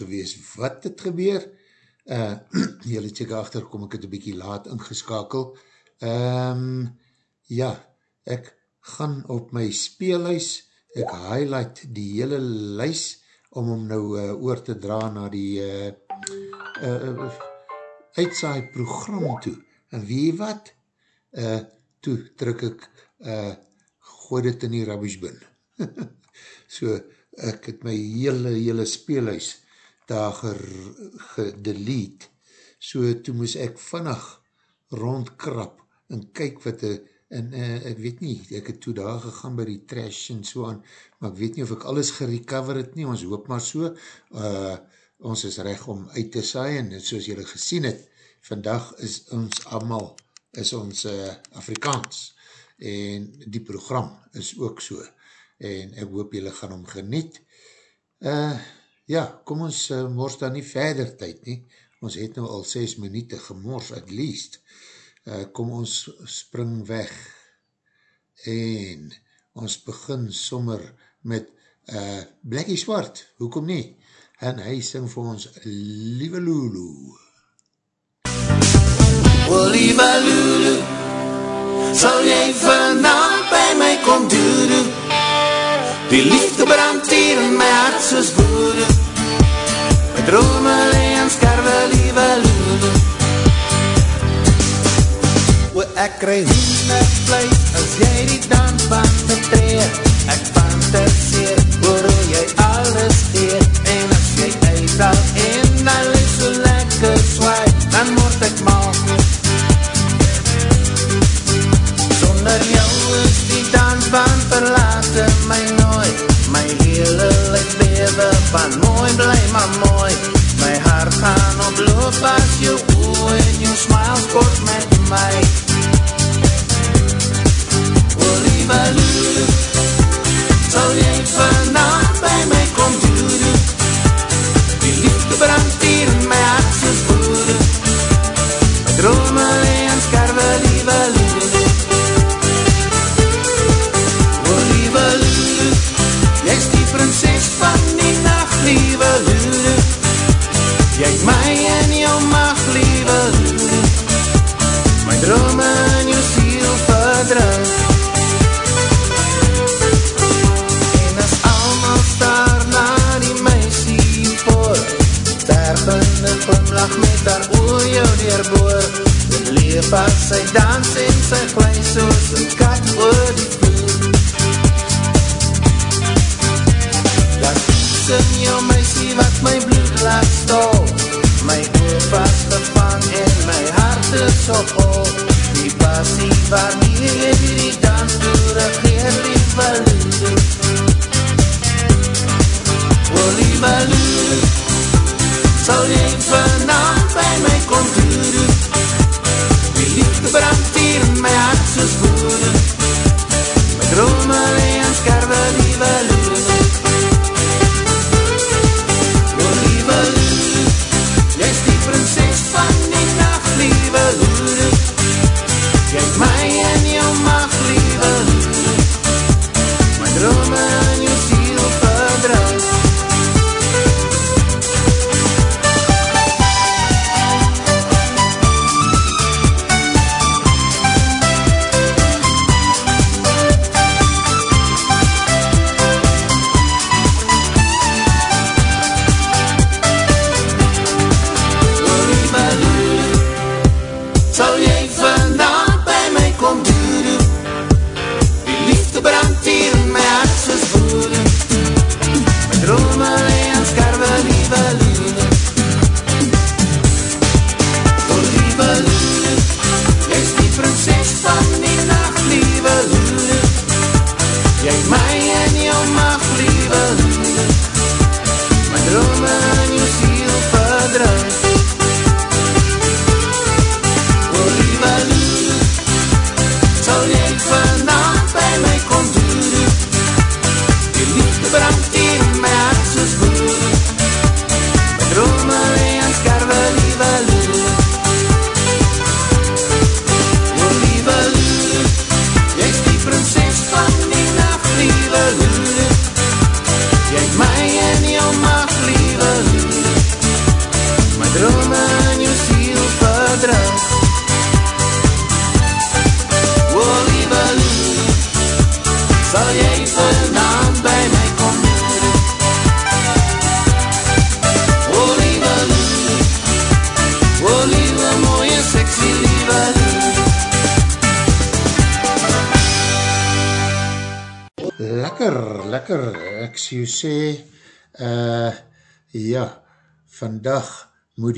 gewees. Wat het gebeur? Uh, Julle check achterkom, ek het een bykie laat ingeskakel. Um, ja, ek gaan op my speelhuis, ek highlight die hele lys om hom nou uh, oor te dra na die uh, uh, uitsaai program toe. En jy wat? Uh, toe druk ek, uh, gooi dit in die rubbish bin. so, ek het my hele, hele speelhuis daar gedelete, so toe moes ek vannig rondkrap en kyk wat die, en uh, ek weet nie, ek het toe daar gegaan by die trash en so aan, maar ek weet nie of ek alles gerecover het nie, ons hoop maar so, uh, ons is recht om uit te saai, en soos julle gesien het, vandag is ons allemaal, is ons uh, Afrikaans, en die program is ook so, en ek hoop julle gaan om geniet, uh, ja, kom ons uh, mors dan nie verder tyd nie, ons het nou al 6 minuut gemors at least, uh, kom ons spring weg, en ons begin sommer met uh, Blackie Swart, hoekom nie, en hy sing vir ons Liewe Lulu. Wel, liewe Lulu, sal jy vanavond by my kom doedoe? Die liefde brand hier in my hart soos woede. My drome leen skerwe, liewe Lulu. O, ek kry hoendervlees as jy die dansband betree. Ek fantaseer oor hoe jy alles eet. En as jy uithaal en alles van mooi bly maar mooi. My hart gaan oploop as jou oe en jou smile sport met my. O lieve Lulu Sal jy vanavond by my kom doedoe Die liefde brand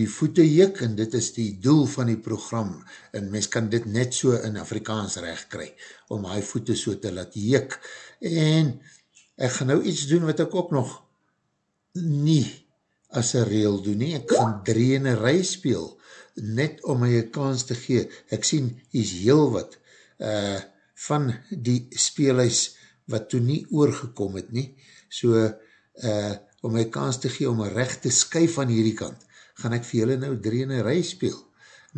die voete jik en dit is die doel van die program en mens kan dit net so in Afrikaans recht kry om hy voete so te laat jik en ek gaan nou iets doen wat ek ook nog nie as een reel doen nie, ek gaan drie in een rij speel net om my een kans te gee, ek sien is heel wat uh, van die speelhuis wat toe nie oorgekom het nie, so uh, om my kans te gee om een rechte skuif aan hierdie kant gaan ek vir julle nou drie in een rij speel.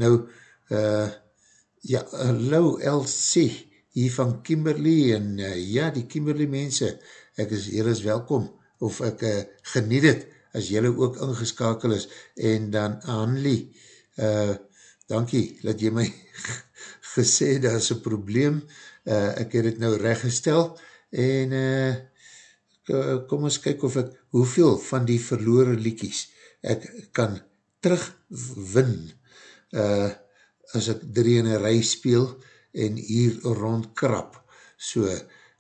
Nou, uh, ja, hallo LC, hier van Kimberley, en uh, ja, die Kimberley mense, ek is, julle is welkom, of ek uh, geniet het, as julle ook ingeskakel is, en dan Anlie, uh, dankie, dat jy my gesê, daar is een probleem, uh, ek het het nou rechtgestel, en uh, kom ons kyk of ek, hoeveel van die verloore liekies, ek kan terugwin. Uh, as ek drie in een rij speel en hier rond krap. So,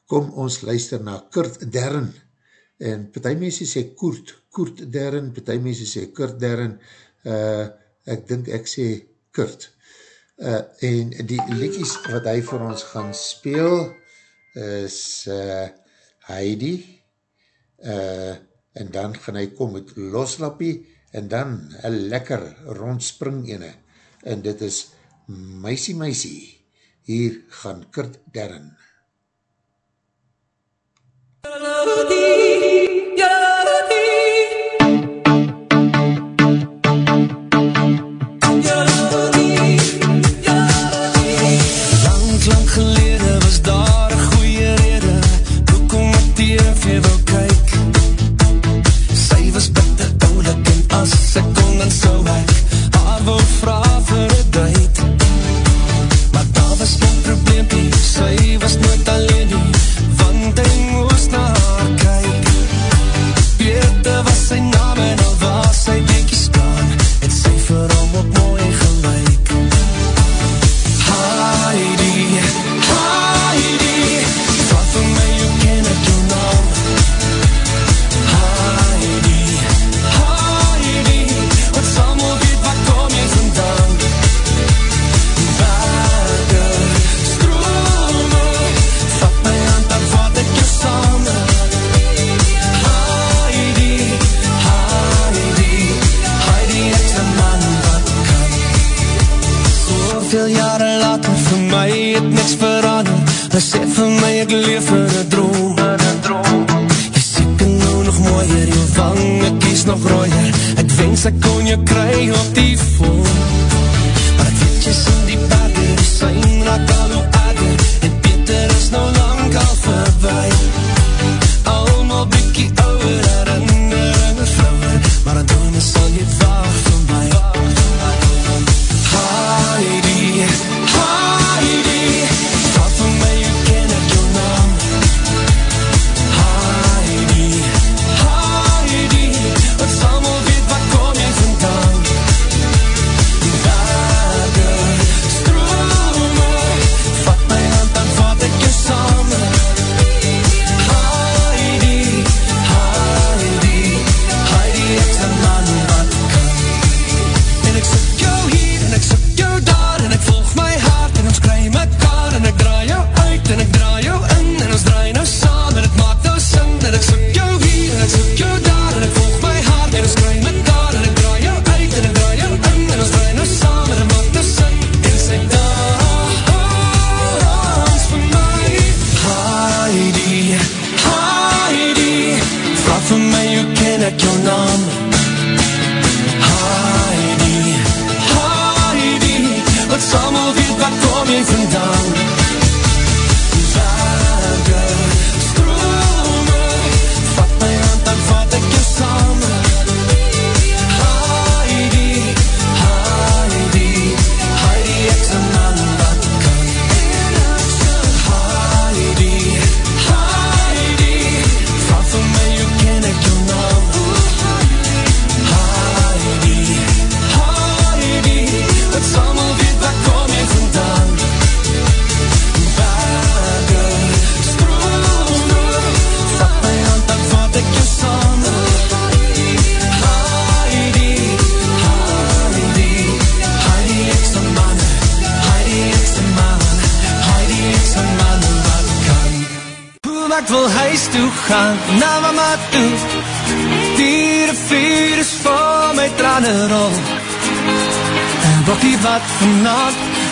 kom ons luister na Kurt Derren en partij mense sê Koert, Koert Derren, partij mense sê Kurt Derren, uh, ek dink ek sê Kurt. Uh, en die liedjes wat hy vir ons gaan speel is uh, Heidi. Uh, en dan gaan hy kom met Loslappie en dan een lekker rondspring ene, en dit is Meisie Meisie, hier gaan Kurt Derren. Lang,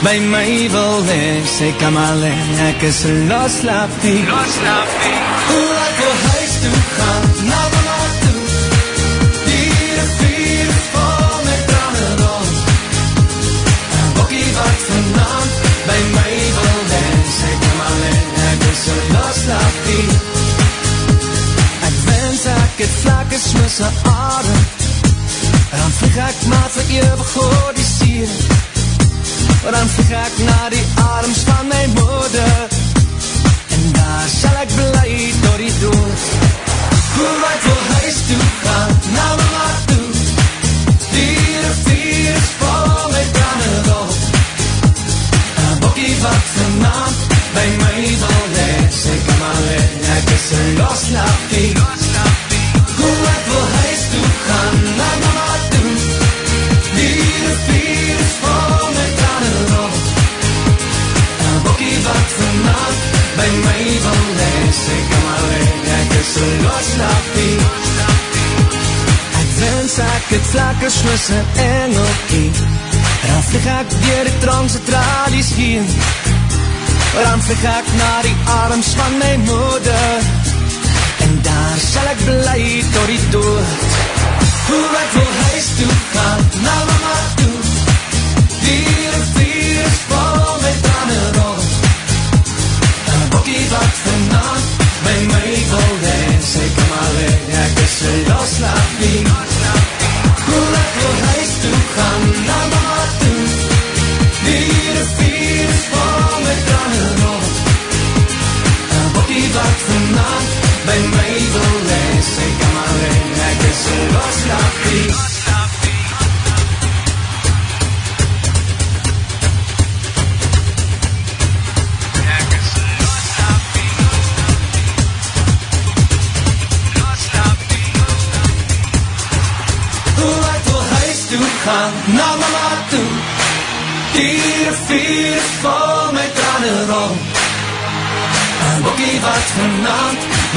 by my wil wees Sê kom alleen, ek is loslapie Loslapie Hoe ek wil huis toe gaan, na mama toe. Die rivier is vol my tranen rol En bokkie wat vanavond by my wil wees Sê kom alleen, ek is loslapie Ek wens ek het vlakke smisse adem En dan vlieg ek maar vir eeuwig oor die sier Maar dan vlieg ek na die arms van my moeder. En daar sal ek bly door die dood Hoe wat wil huis toe gaan, na mama toe. Die rivier is vol met tranen op Een bokkie wat vanavond by my wil lees Ek kom alleen, ek is een loslapie loslapie Ek wens soos een engelkie En dan vlieg ek dier die tromse tralies heen En dan vlieg ek na die arms van my moeder En daar sal ek bly tot die dood Hoe ek wil huis toe gaan, na mama toe Die rivier is vol met tranen op Een bokkie wat vanavond by my een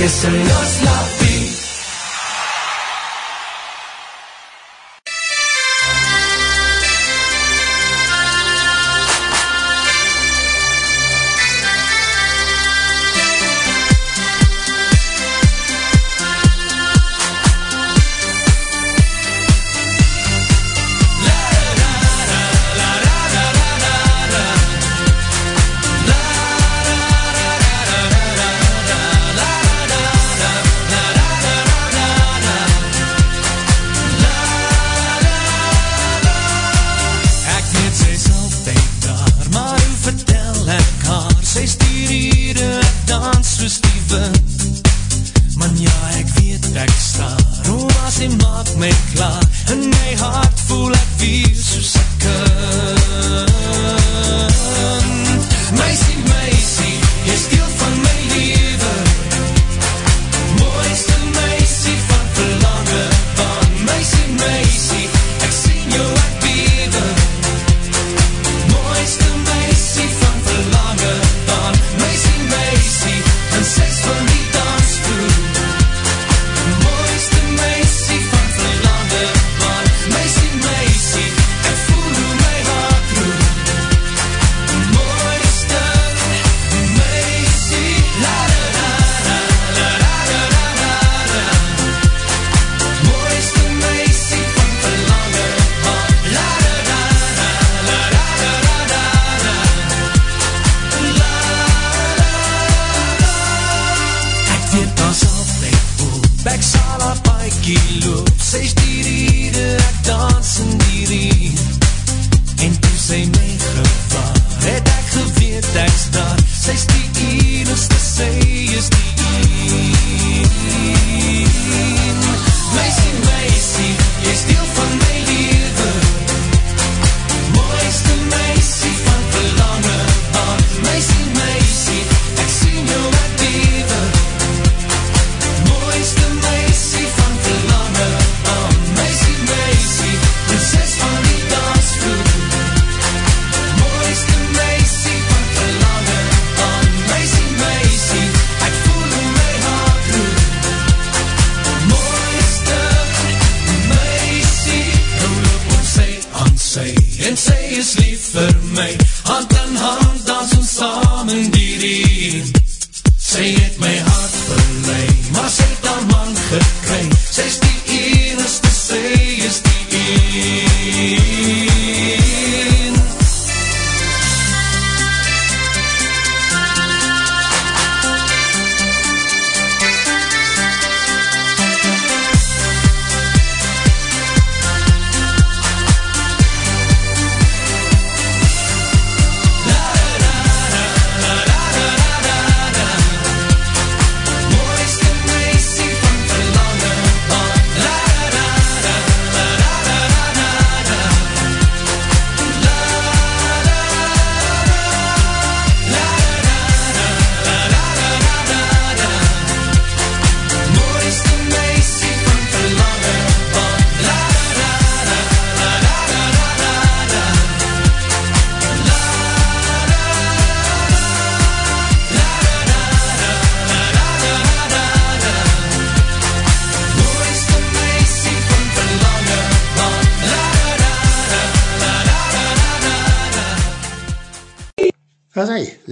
alleen, ek is een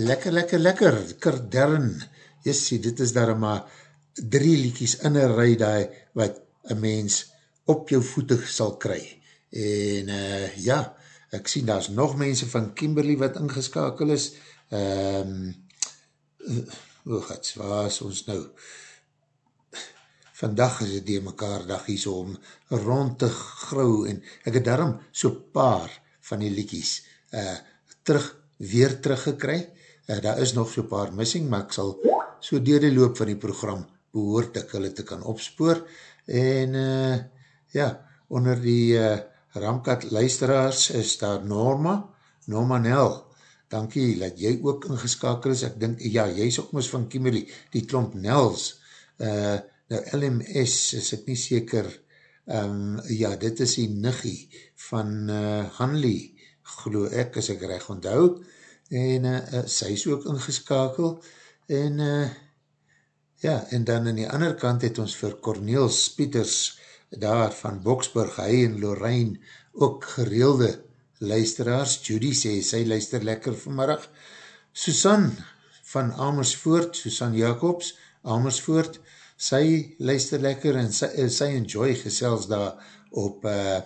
lekker, lekker, lekker, kardern, jessie, dit is daar maar drie liekies in een rij daar, wat een mens op jou voete sal kry. En uh, ja, ek sien daar nog mense van Kimberley wat ingeskakel is. Um, oh gats, waar is ons nou? Vandag is het die mekaar dag hier so om rond te grauw en ek het daarom so paar van die liekies uh, terug, weer teruggekry. Uh, daar is nog so paar missing, maar ek sal so dier die loop van die program behoort ek hulle te kan opspoor. En uh, ja, onder die uh, Ramkat luisteraars is daar Norma, Norma Nel, dankie dat jy ook ingeskakel is, ek dink, ja, jy is ook mis van Kimberley, die klomp Nels, uh, nou LMS is ek nie seker, um, ja, dit is die niggie van uh, Hanley, glo ek, as ek recht onthou, en uh, sy is ook ingeskakel, en uh, ja, en dan aan die ander kant het ons vir Corneels Pieters, daar van Boksburg, hy en Lorraine, ook gereelde luisteraars, Judy sê, sy luister lekker vanmiddag, Susan van Amersfoort, Susan Jacobs, Amersfoort, sy luister lekker en sy, sy enjoy gesels daar op uh,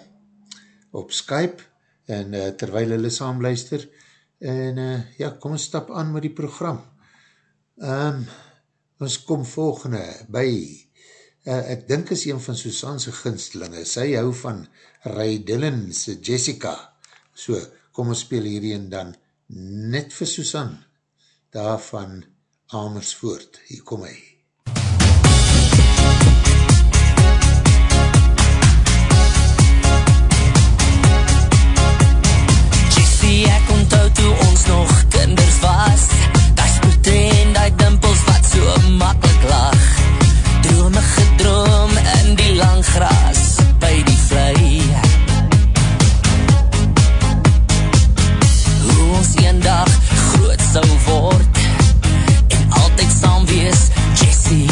op Skype. En uh, terwijl hulle saam luister en uh, ja, kom ons stap aan met die program. Um, ons kom volgende by uh, ek dink is een van Susan's ginstelinge, sy hou van Ray Dillon's Jessica, so kom ons speel hierin dan net vir Susan, daar van Amersfoort, hier kom hy. Jessie, ek onthou toe ons nog kinders was. Die spoete en die dimpels wat so makkelijk lag. Drome gedroom in die lang gras by die vlei. Hoe ons een dag groot sou word En altyd saam wees, Jessie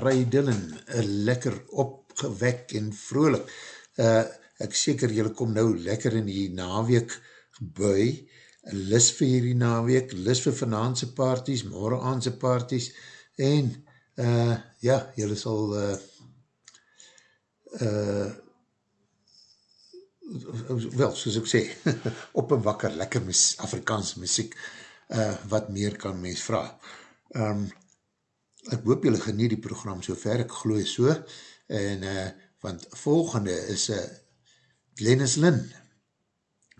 Ray Dillon, uh, lekker opgewek en vrolik. Uh, ek seker jylle kom nou lekker in die naweek bui, lis vir hierdie naweek, lis vir vanavondse parties, morgenaanse parties, en uh, ja, jylle sal uh, uh, wel, soos ek sê, op en wakker, lekker mus, Afrikaans muziek, uh, wat meer kan mens vraag. Um, ek hoop julle geniet die program so ver, ek glooi so, en uh, want volgende is uh, Glennis Lynn,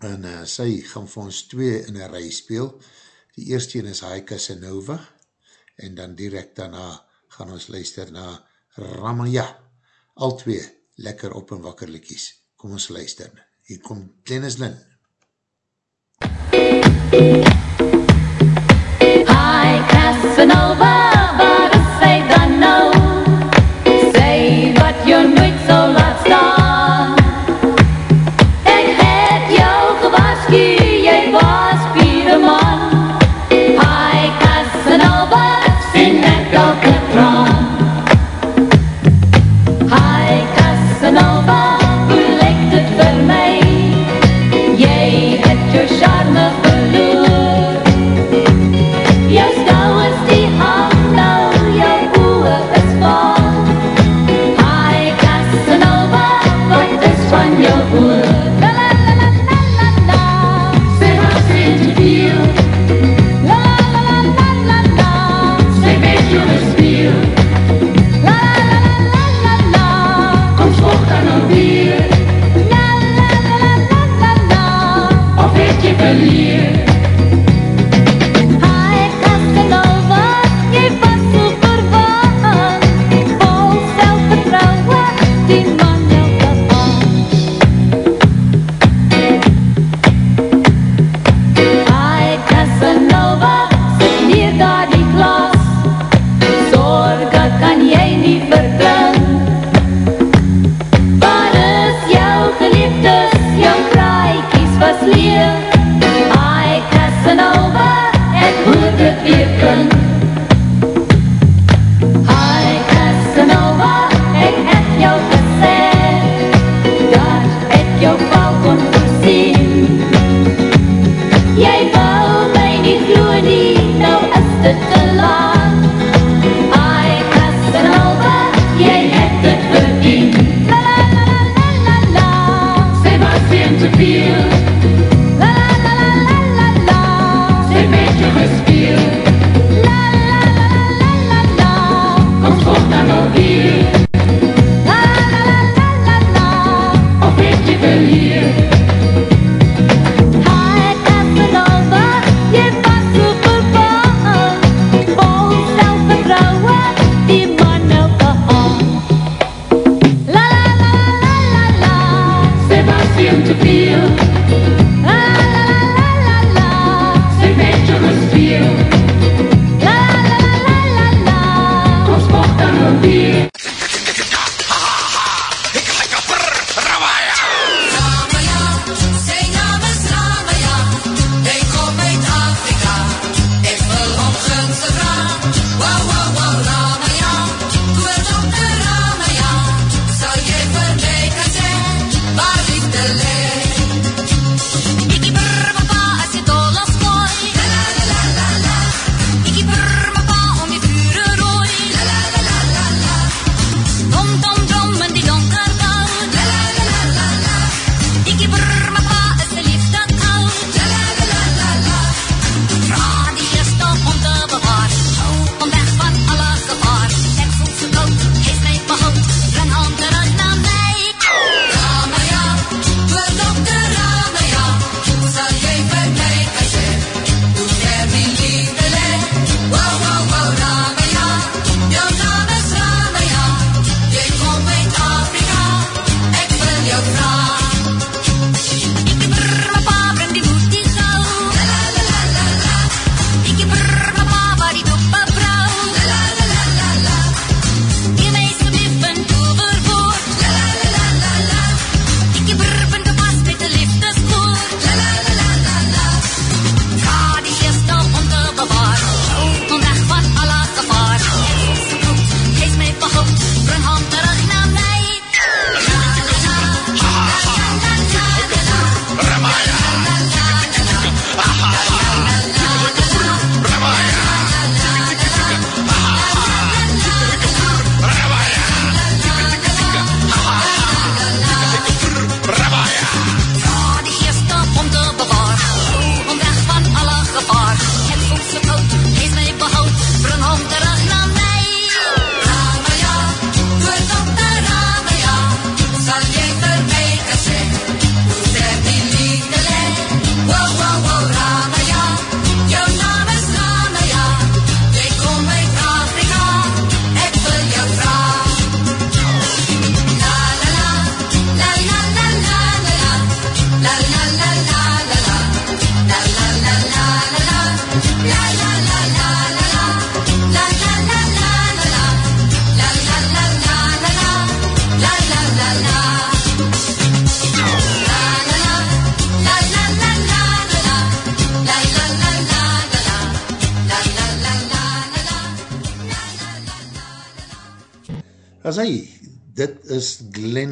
en uh, sy gaan vir ons twee in een rij speel, die eerste een is Haika Sanova, en dan direct daarna gaan ons luister na Ramaya, al twee lekker op en wakker likies, kom ons luister, hier kom Glennis Lynn. Hi, Casanova,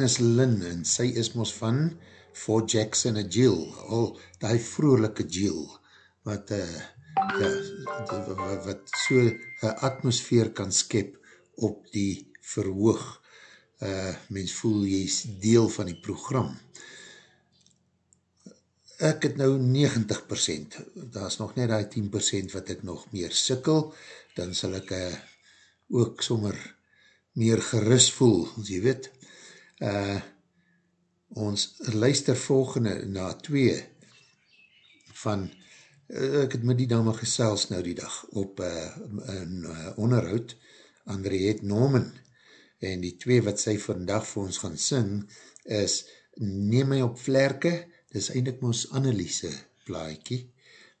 Glennis Lynn en sy is mos van Fort Jackson en Jill, al die vroelike Jill, wat, uh, ja, wat, wat so een atmosfeer kan skep op die verhoog. Uh, mens voel jy is deel van die program. Ek het nou 90%, daar is nog net die 10% wat ek nog meer sikkel, dan sal ek uh, ook sommer meer gerust voel, as jy weet. Uh, ons luister volgende na twee van, uh, ek het met die dame gesels nou die dag op uh, een uh, onderhoud, Andriette Norman, en die twee wat sy vandag vir ons gaan sing, is Neem my op vlerke, dit is eindelijk ons Anneliese plaaikie,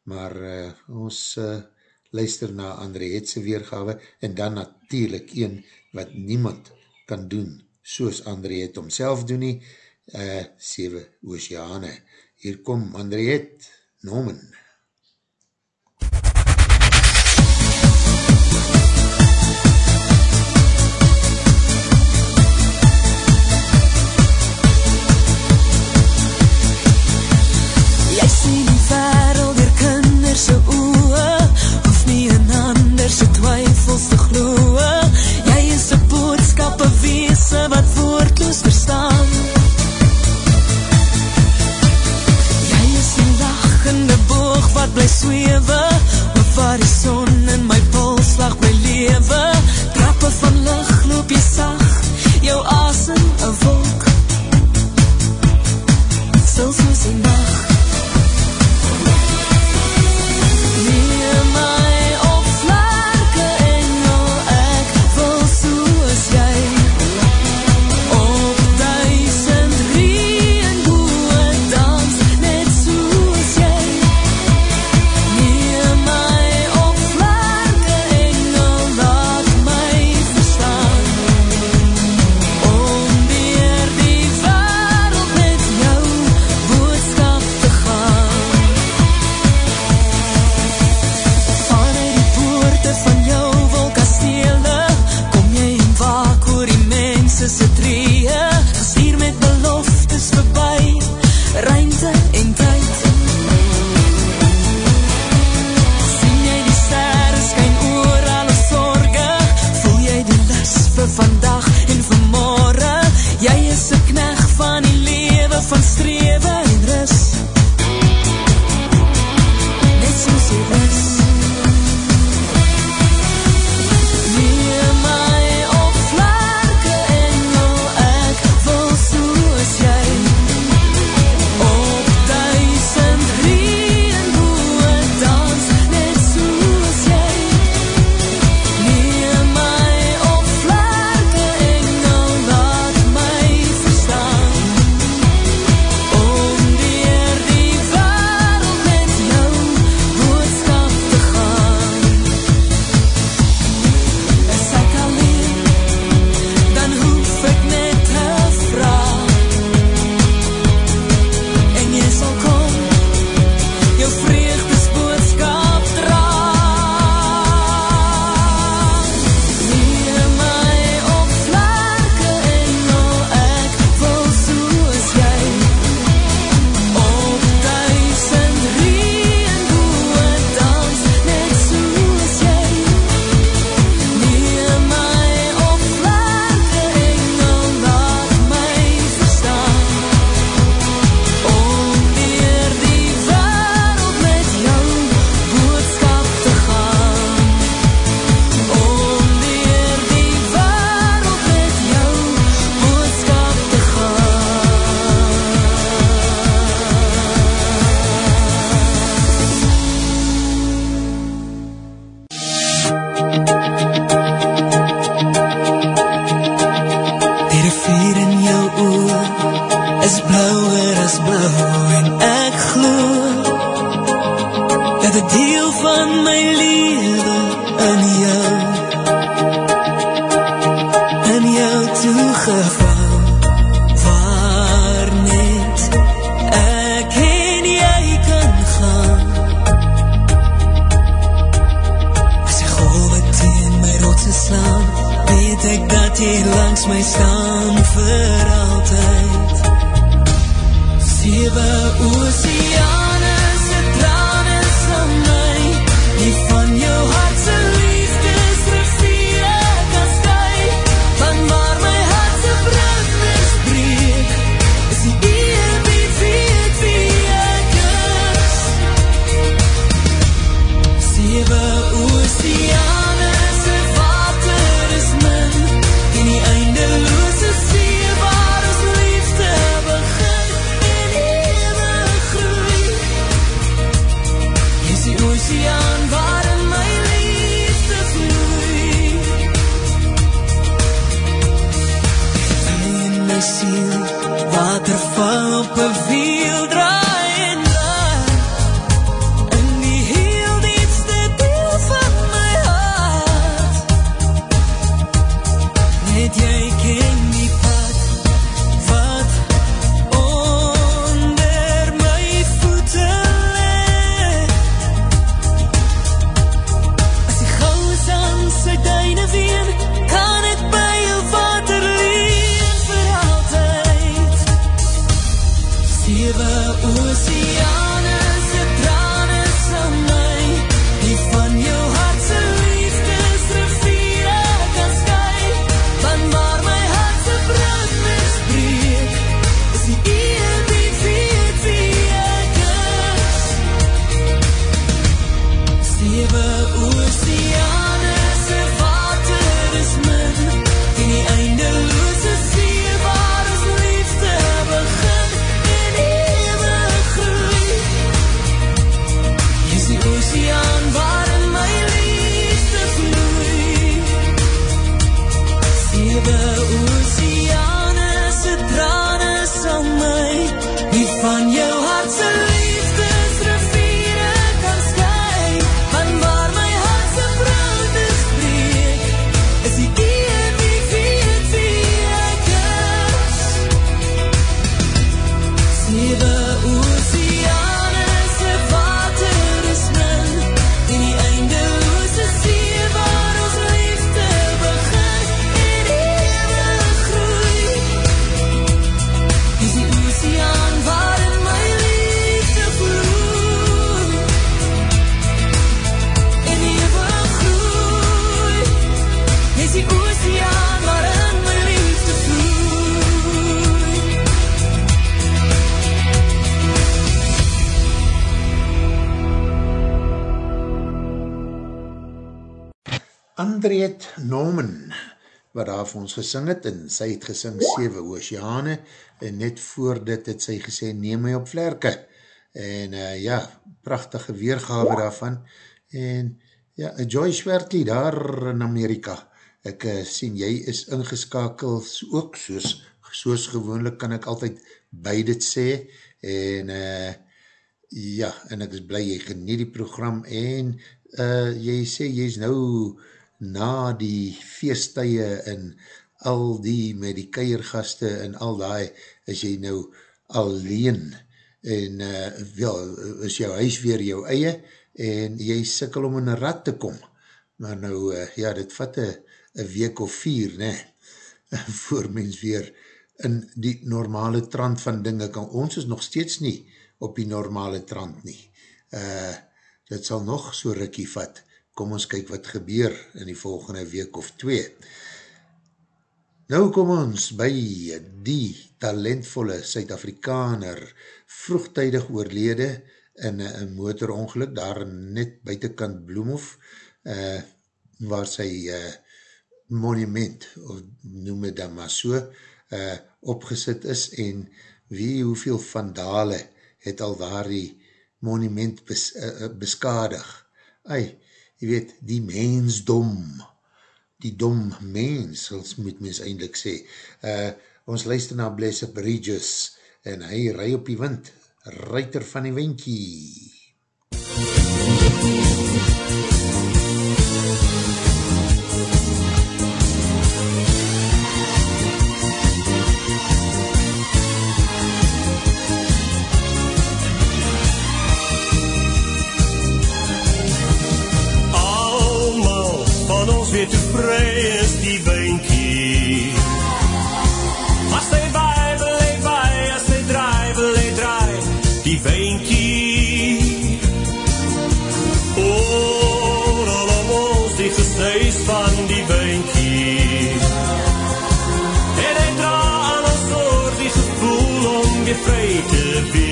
maar uh, ons uh, luister na Andrietse weergawe, en dan natuurlijk een wat niemand kan doen, soos Andriette omself doen nie, uh, Sewe Oceane. Hier kom Andriette Norman. Jy sien die wereld dier kinderse Hoef nie in anderse twyfels te gloe Jy is een boodskap, een weese wat woordloos verstaan. Jy is die lachende boog wat bly zwewe Of waar die son in my polslag bly lewe. Trappe van licht loop jy sag Jou asem een wolk. Stil soos die nacht vir ons gesing het, en sy het gesing Sewe Oceane, en net voor dit het sy gesê, neem my op vlerke, en uh, ja, prachtige weergawe daarvan, en ja, Joyce Wertley daar in Amerika, ek uh, sien, jy is ingeskakeld ook, soos, soos gewoonlik kan ek altyd by dit sê, en uh, ja, en ek is blij, jy geniet die program, en uh, jy sê, jy is nou na die feestuie en al die met die keiergaste en al die, is jy nou alleen, en uh, wel, is jou huis weer jou eie, en jy sikkel om in een rat te kom, maar nou, uh, ja, dit vat een week of vier, ne, voor mens weer in die normale trant van dinge kan, ons is nog steeds nie op die normale trant nie, uh, dit sal nog so rikkie vat, kom ons kyk wat gebeur in die volgende week of twee. Nou kom ons by die talentvolle Suid-Afrikaner, vroegtijdig oorlede in een motorongeluk, daar net buitenkant Bloemhof, uh, waar sy uh, monument, of noem het dan maar so, uh, opgesit is, en wie hoeveel vandale het al daar die monument bes, uh, beskadig. Ai, jy weet, die mensdom, die dom mens, ons moet mens eindelijk sê. Uh, ons luister na Blessed Bridges, en hy ry op die wind, ruiter van die windkie. Weer vry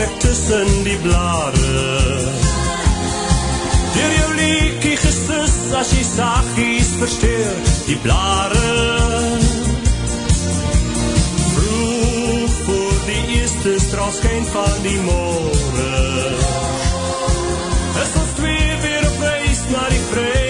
ek tussen die blare. Deur jou liekie gesus, as jy sagies versteur die blare. Vroeg voor die eerste straalskyn van die morgen. Is ons twee weer op reis na die vryheid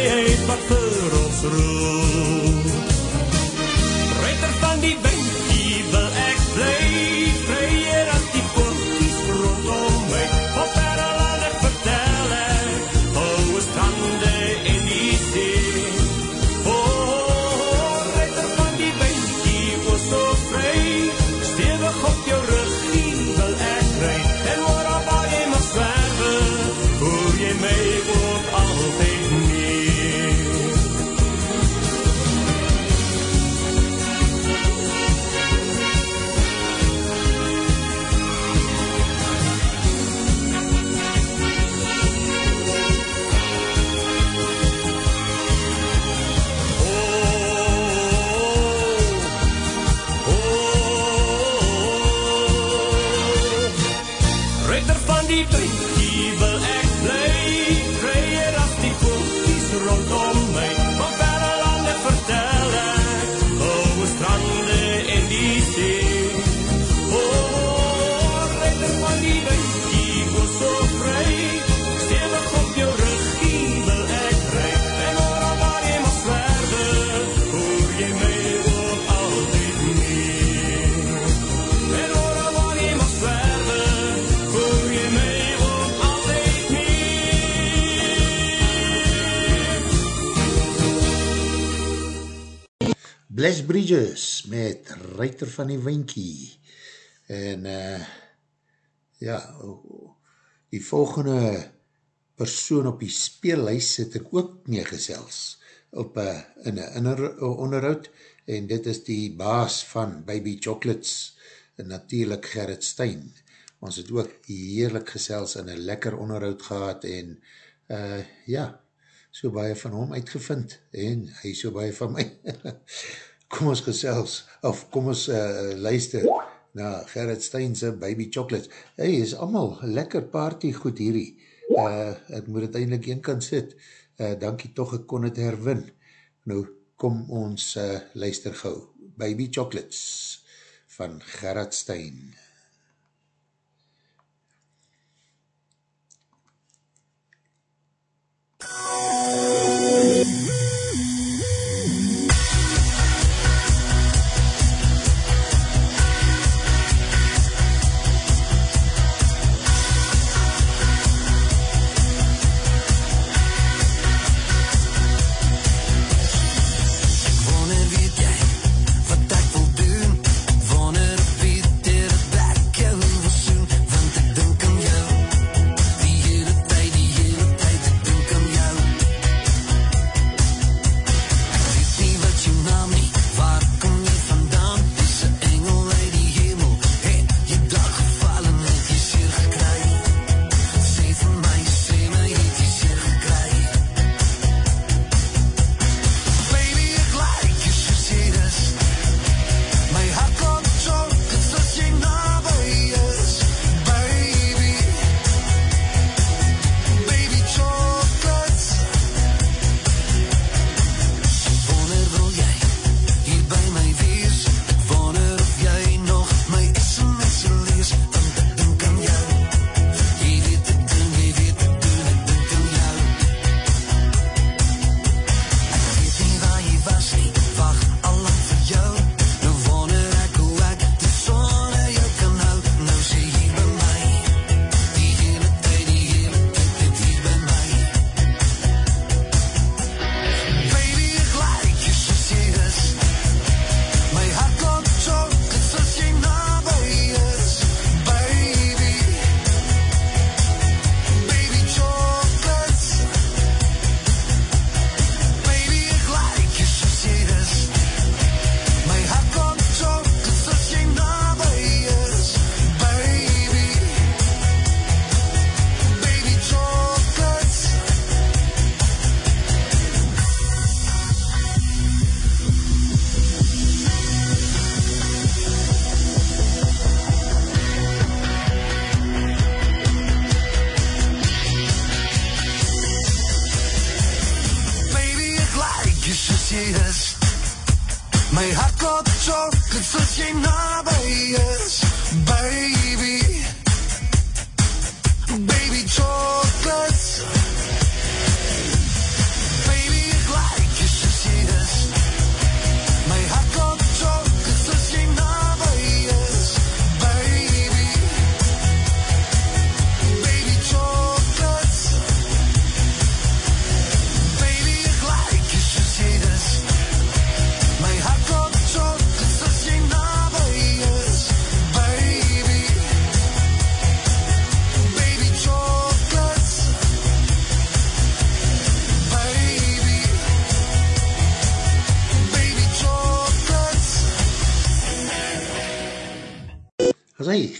Bless Bridges met Ruiter van die Winkie. En uh, ja, die volgende persoon op die speellijst het ek ook meegesels op uh, in een onderhoud en dit is die baas van Baby Chocolates en natuurlijk Gerrit Stein. Ons het ook heerlijk gesels en een lekker onderhoud gehad en uh, ja, so baie van hom uitgevind en hy so baie van my. kom ons gesels, of kom ons uh, luister na Gerrit Steinse Baby Chocolates. Hy is allemaal lekker party goed hierdie. Uh, ek moet het eindelijk een kant sit. Uh, dankie toch, ek kon het herwin. Nou, kom ons uh, luister gauw. Baby Chocolates van Gerrit Stein. Wanneer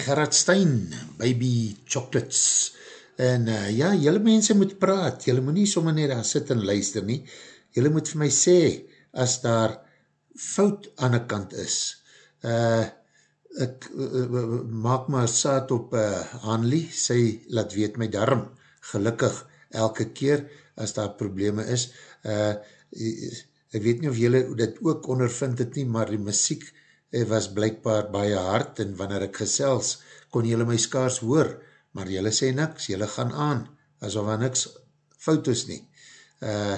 Gerard Stein, Baby Chocolates. En uh, ja, jylle mense moet praat, jylle moet nie sommer net daar sit en luister nie. Jylle moet vir my sê, as daar fout aan die kant is. Uh, ek uh, maak maar saad op uh, Hanlie, sy laat weet my darm, gelukkig, elke keer, as daar probleme is. Uh, ek weet nie of jylle dit ook ondervind het nie, maar die muziek uh, was blijkbaar baie hard, en wanneer ek gesels, kon jylle my skaars hoor, maar jylle sê niks, jylle gaan aan, asof er niks fout is nie. Uh,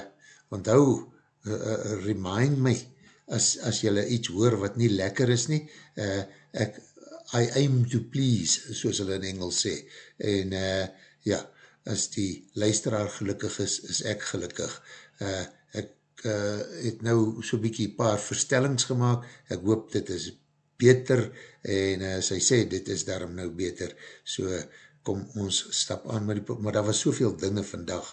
onthou, uh, uh, remind my, as, as jylle iets hoor wat nie lekker is nie, uh, ek, I aim to please, soos hulle in Engels sê, en uh, ja, as die luisteraar gelukkig is, is ek gelukkig. Uh, ek uh, het nou so bykie paar verstellings gemaakt, ek hoop dit is beter, en uh, sy sê, dit is daarom nou beter, so kom ons stap aan, met die, maar daar was soveel dinge vandag,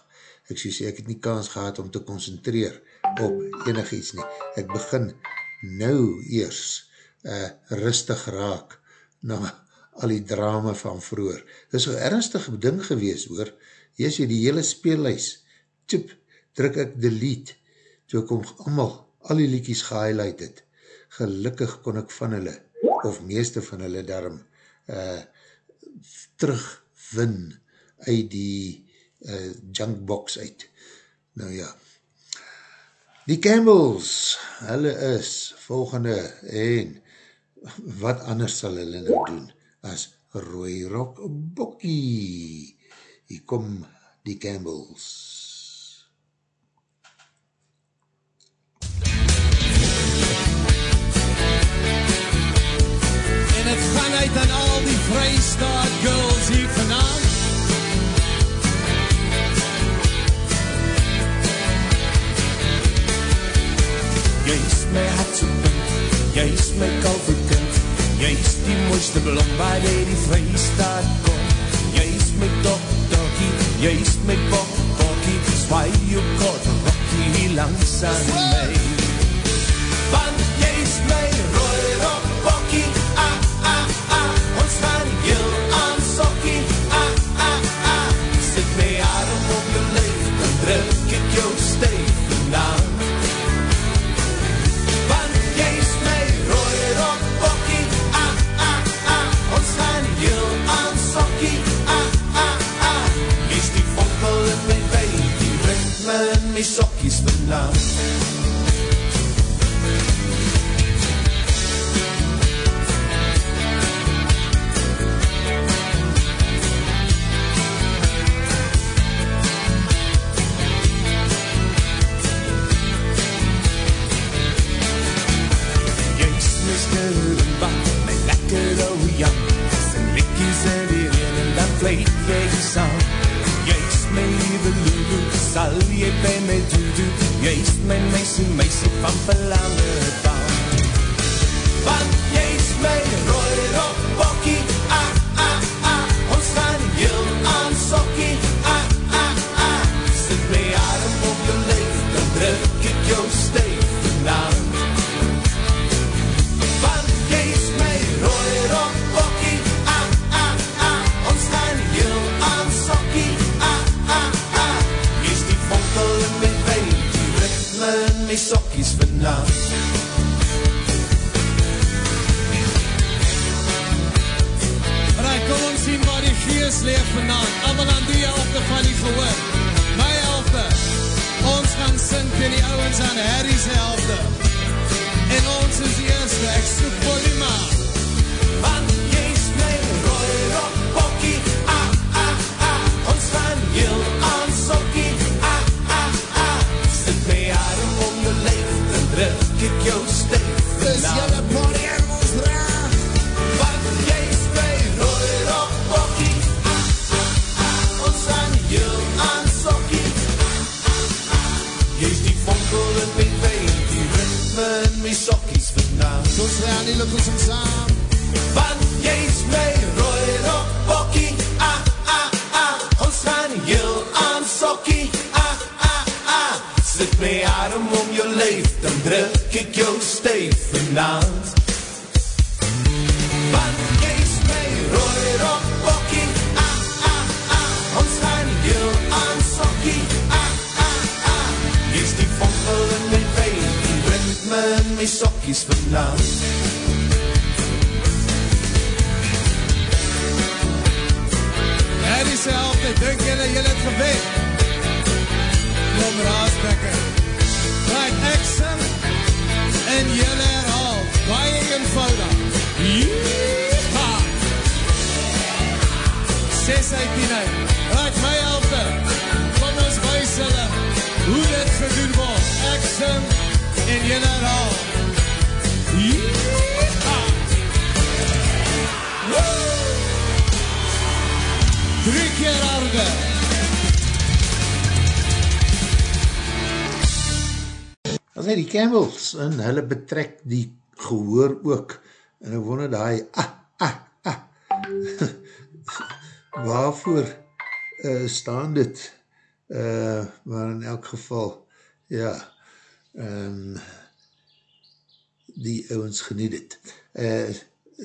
ek sê, ek het nie kans gehad om te concentreer op enig iets nie, ek begin nou eers uh, rustig raak, na al die drama van vroeger. Dit is een ernstige ding gewees, hoor, jy sê die hele speellijs, tjip, druk ek delete, toe ek om allemaal, al die liedjes gehighlight het, gelukkig kon ek van hulle, of meeste van hulle darm, uh, terugwin uit die uh, junkbox uit. Nou ja, die Campbells, hulle is volgende en wat anders sal hulle nou doen as Roy Rock Bokkie. Hier kom die Campbells. En het gaan uit aan al die vrystaat girls hier vanavond. Jy is my hartse punt, jy is my kalverkind, jy is die mooiste blom waar jy die vrystaat kom. Jy is my dokterkie, jy is my bokbokkie, zwaai jou kort rokkie langs aan my. Want jy is my rooi dan vleet jy saam Jy is my lieve lulu, sal jy by my doedoe Jy is my meisie, meisie van verlange Campbells en hulle betrek die gehoor ook. En ek wonder die ah, ah, ah. Waarvoor uh, staan dit? Uh, maar in elk geval ja um, die ouwens geniet het uh,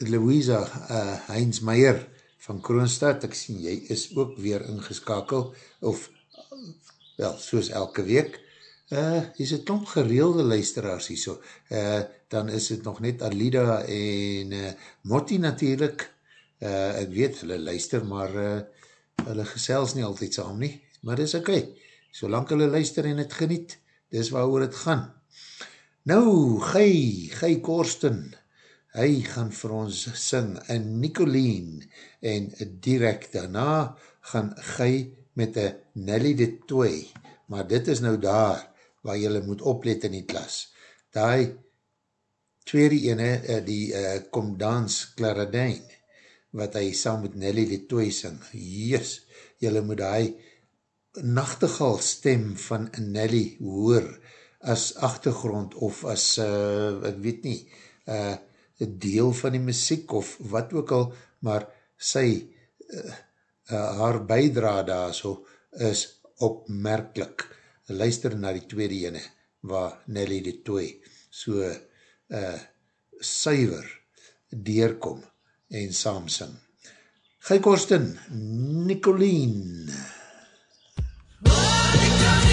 Louisa uh, Heinz Meyer van Kroonstad, ek sien jy is ook weer ingeskakel of wel, soos elke week uh, jy is een klomp gereelde luisteraars hier so, uh, dan is het nog net Alida en uh, Motti natuurlijk, uh, ek weet, hulle luister, maar uh, hulle gesels nie altyd saam nie, maar dis ok, solang hulle luister en het geniet, dis waar oor het gaan. Nou, Gij, Gij Korsten, hy gaan vir ons sing, en Nicolien, en direct daarna gaan Gij met een Nelly de Toy, maar dit is nou daar, waar jylle moet oplet in die klas. Daai tweede ene, uh, die uh, kom dans Claradijn, wat hy saam met Nelly die Toy sing. Yes, jylle moet daai nachtegal stem van Nelly hoor as achtergrond of as, uh, ek weet nie, uh, deel van die muziek of wat ook al, maar sy, uh, uh, haar bijdra daar so, is opmerkelijk luister na die tweede ene, waar Nelly de Toy so uh, suiver deerkom en saamsing. Gij Korsten, Nicolien.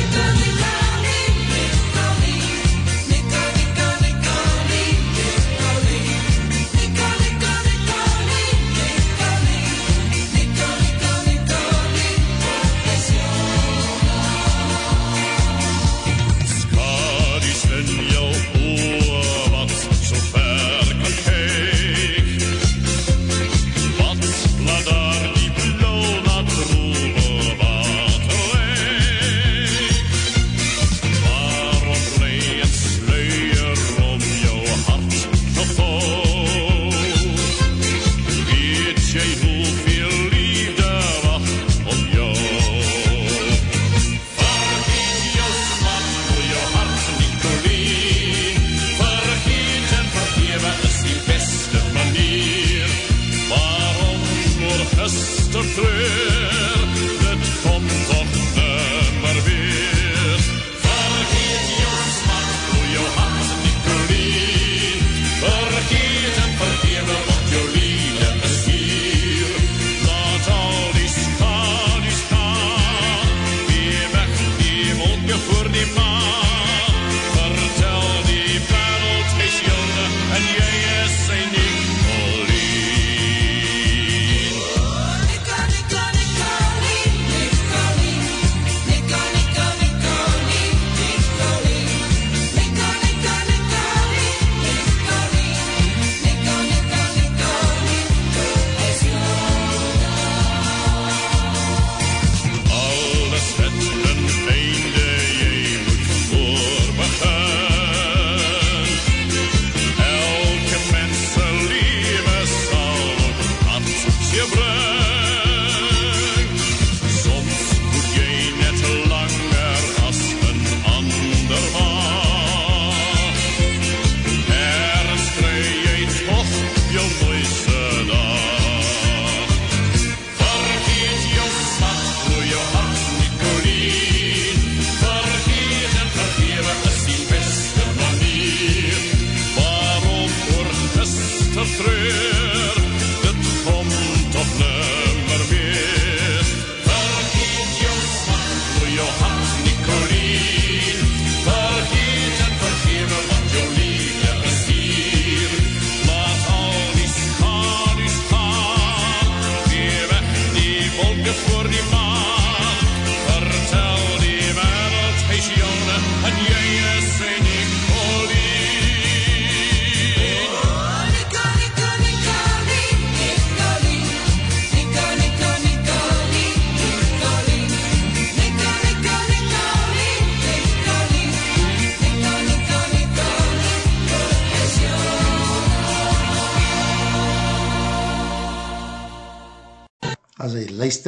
Skaries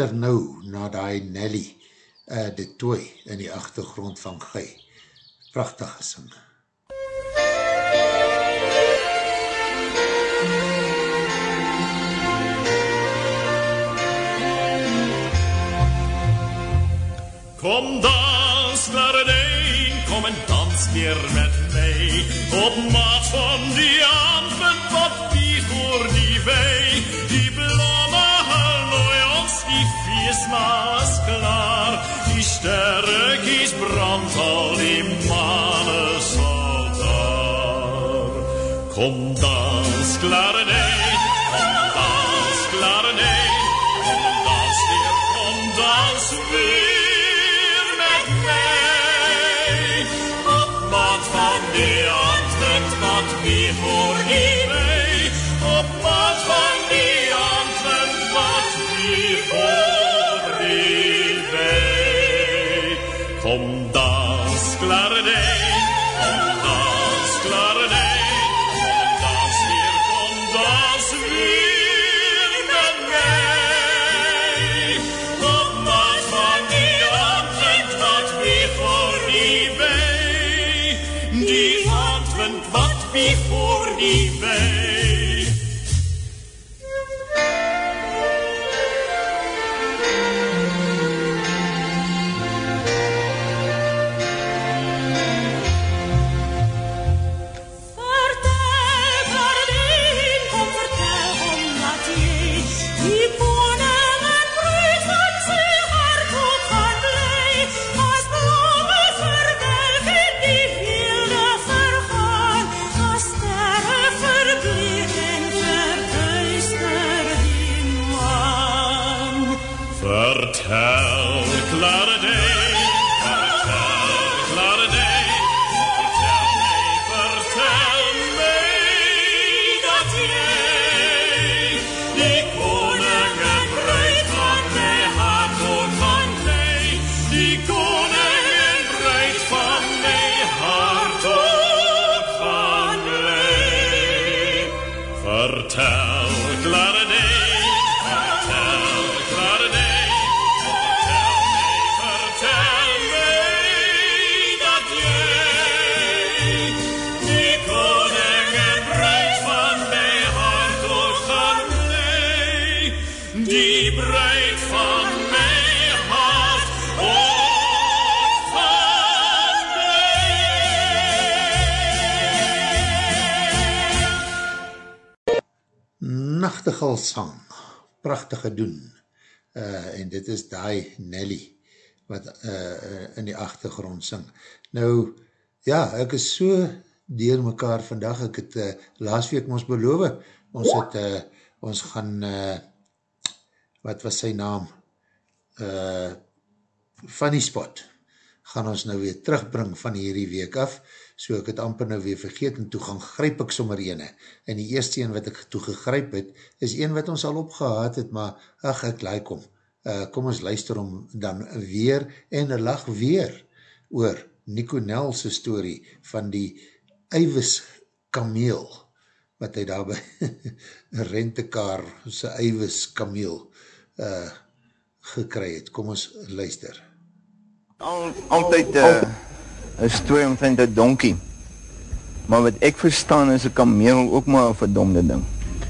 luister nou na die Nelly uh, de tooi in die achtergrond van Gij. Prachtig gesing. Kom dans, Klaredeen, kom en dans weer met mij. Op maat van die avond, wat wie voor die wei. Die sterrekies brand al, die mannen sal daar. Kom dans, Klaredeen, kom dans, Klaredeen. Kom dans weer, kom dans weer met mij. Op maat van die antwoord, wat wie voor die Nachtegalsang, prachtige doen. Uh, en dit is die Nelly, wat uh, in die achtergrond sing. Nou, ja, ek is so dier mekaar vandag, ek het uh, laas week ons beloof, ons het, uh, ons gaan, uh, wat was sy naam, uh, Funny Spot, gaan ons nou weer terugbring van hierdie week af, so ek het amper nou weer vergeet, en toe gaan gryp ek sommer ene, en die eerste een wat ek toe gegryp het, is een wat ons al opgehaad het, maar ach, ek like om, uh, kom ons luister om dan weer, en er lag weer, oor Nico Nelse story, van die Eiwis kameel, wat hy daar by rentekaar, sy Eiwis kameel, uh, gekry het, kom ons luister. Al, altyd uh, een story omtrent een donkie. Maar wat ek verstaan is een kameel ook maar een verdomde ding.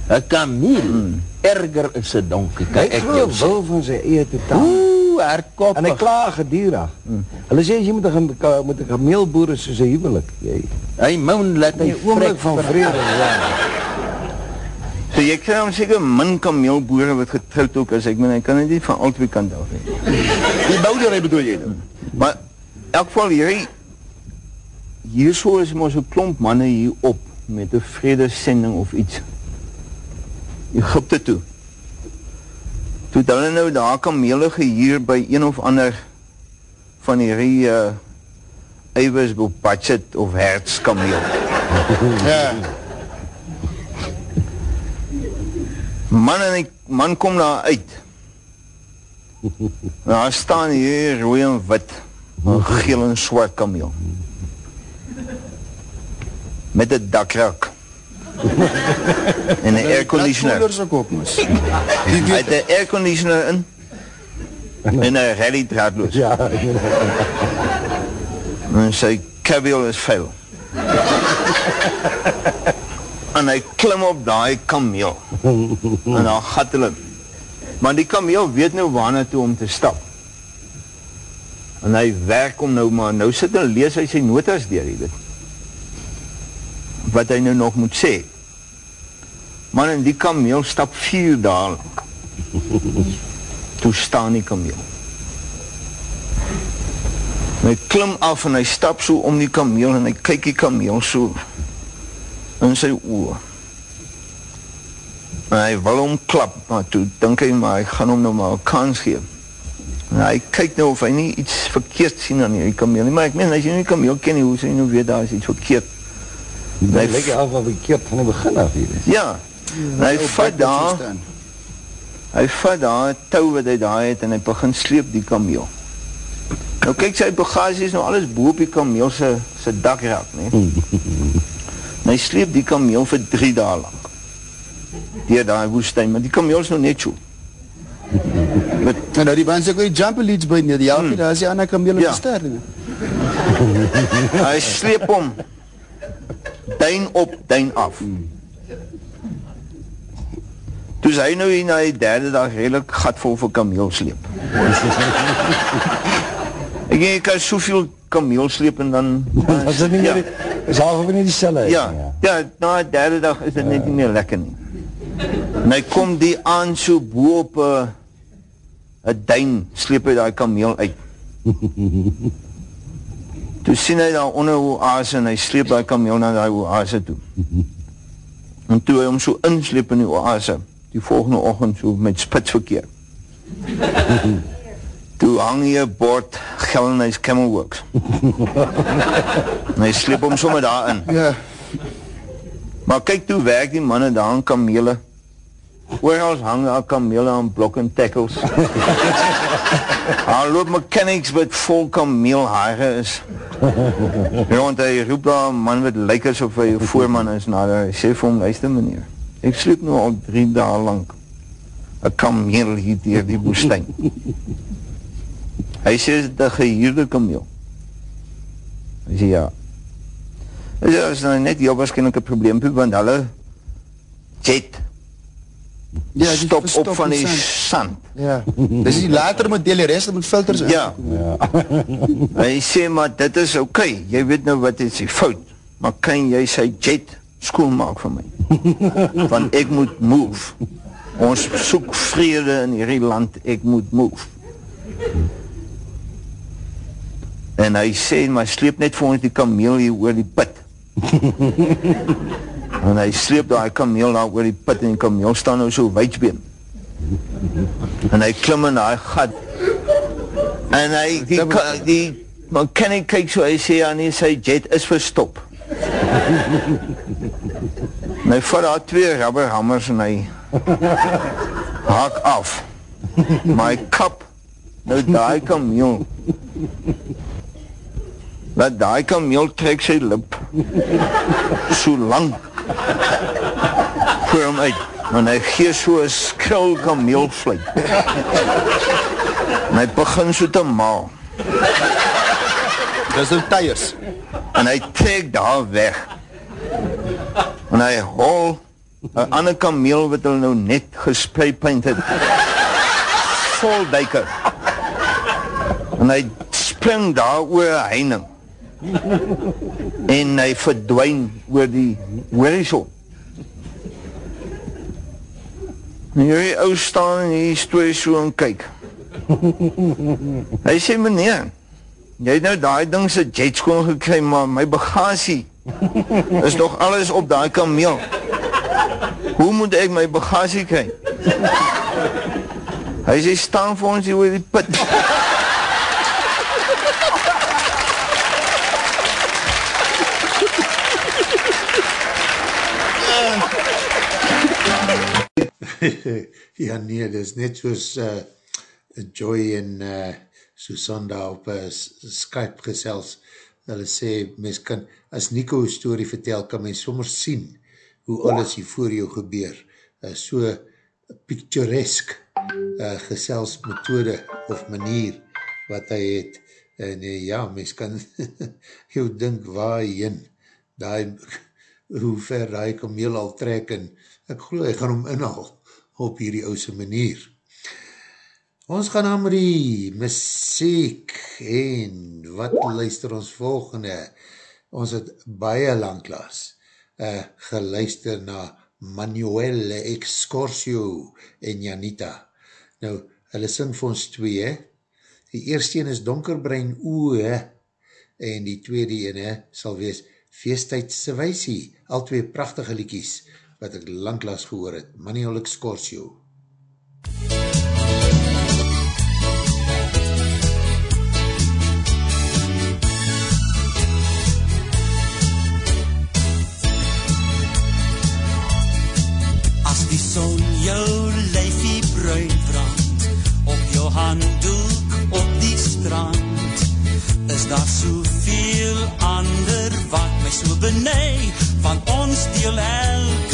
Een kameel? Mm. Erger is een donkie, kan Hy ek jou sê. wil van sy eie totaal. Oeh, herkoppig. En hy klaag gedierig. Mm. Hulle sê as jy met een, ka- met een kameelboer is soos een huwelik. Jy, Hy moon laat hy vrek van vrede, ja. So jy kry dan seker min kameelboere wat getrouwd ook is. Ek meen, hy kan nie van al twee kant af. Die bouderij bedoel jy nou? Maar in elk geval hierdie hier so is maar so klomp manne hier op met 'n vredesending of iets. Egypte toe. Toe hulle nou daar kamele gehuur by een of ander van hierdie uh, eiwis op budget of hertz kameel. Ja. Man en die man kom daar uit. Daar staan hier rooi en wit, een geel en swart kameel. Met een dakrak. en een airconditioner. Hy het een airconditioner in en een rally draadloos. Ja, En sy kabel is vuil. en hy klim op daai kameel. en daar gat hulle. Maar die kameel weet nou waarna toe om te stap. En hy werk om nou maar, nou sit en lees hy sy notas deur, jy weet. Wat hy nou nog moet sê. Man, en die kameel stap vier daal. Toe staan die kameel. En hy klim af en hy stap so om die kameel en hy kyk die kameel so in sy oor. En hy wil hom klap, maar toe dink hy maar hy gaan hom nou maar kans gee. En hy kyk nou of hy nie iets verkeerd sien aan hierdie kameel nie, maar ek meen as jy nie die kameel ken nie, hoe sê jy nou weet daar is iets verkeerd? Hy lekker af wat verkeerd van die begin af hier is. Ja. En hy vat daar hy vat daar 'n tou wat hy daar het en hy begin sleep die kameel. Nou kyk sy bagasie is nou alles bo op die kameel se se dakrak, né? En hy sleep die kameel vir 3 dae lank. Deur daai woestyn, maar die kameel is nou net so. Met, en nou die mens ook die jumper leads by nie, die helft Hmm. nie, daar is die ander kamele Ja. ja. versterring. Hy sleep hom duin op, duin af. Toe is hy nou hier na die derde dag redelijk gatvol vir kameel sleep. Ek denk, jy kan soveel kameel sleep en dan... As dit nie ja. meer, is half of nie die selle. Ja, ja, na die derde dag is dit net nie meer lekker nie. En hy kom die aan so boe op een een duin, sleep hy die kameel uit. Toe sien hy daar onder oase en hy sleep die kameel na die oase toe. En toe hy hom so insleep in die oase, die volgende ochtend so met spitsverkeer. toe hang een bord Geldenhuis Camelworks. en hy sleep hom sommer daarin. Ja. Maar kyk toe werk die manne daar aan kamele. Oorals hang daar kamele aan blok en tackles. Daar loop mechanics wat vol kameelhaare is. Ja, want hy roep daar een man wat lyk asof hy een voorman is. Nou, hy sê vir hom, luister meneer, ek sleep nou al drie dagen lang. Een kameel hier dier die woestijn. Hy sê, is dit een gehuurde kameel? Hy sê, ja. Hy sê, is nou net heel waarschijnlijk een probleempie, want hulle jet Ja, stop verstop op van die sand. sand. Ja. Dis die later model, die rest met filters. Ja. Hy sê, maar dit is oké, okay. jy weet nou wat is die fout, maar kan jy sy jet skoon maak vir my? Want ek moet move. Ons soek vrede in hierdie land, ek moet move. En hy sê, maar sleep net vir ons die kameel hier oor die put. en hy sleep daar die kameel daar oor die put en die kameel staan nou so weidsbeen. En hy klim in die gat. En hy, die, ka- die mechanic kyk so, hy sê, ja nee, sy jet is verstop. en hy vat daar twee rubberhammers en hy haak af. Maar hy kap nou daai kameel. Laat daai kameel trek sy lip so lang voor hom uit. En hy gee so een skril kameelvluit. En hy begin so te maal. Dis nou tyres. En hy trek daar weg. En hy hol een ander kameel wat hulle nou net gespraypaint het. Vol duiker. En hy spring daar oor een heining. en hy verdwijn oor die horizon. En nou, hierdie ou staan en hier stooi so en kyk. Hy sê, meneer, jy het nou die ding sy jets kon gekry, maar my bagasie is nog alles op die kameel. Hoe moet ek my bagasie kry? Hy sê, staan vir ons hier oor die put. ja nee, dis net soos eh, uh, Joy en eh, uh, Susanda op uh, Skype gesels, hulle sê, mens kan, as Nico story vertel, kan mens sommer sien hoe alles hier voor jou gebeur, uh, so picturesk uh, gesels methode of manier wat hy het, en uh, ja, mens kan jou dink waar hy in, die, hoe ver hy kom heel al trek en ek geloof hy gaan hom inhaal op hierdie ouse manier. Ons gaan aan met die muziek en wat luister ons volgende? Ons het baie langklaas uh, eh, geluister na Manuel Excorsio en Janita. Nou, hulle sing vir ons twee. Die eerste een is Donkerbrein Oe en die tweede ene sal wees Feesttijdse Weisie. Al twee prachtige liekies wat ek langklaas gehoor het, Manuel Excorsio. As die son jou lyfie bruin brand, op jou handdoek op die strand, is daar soveel ander wat my so benei, want ons deel elke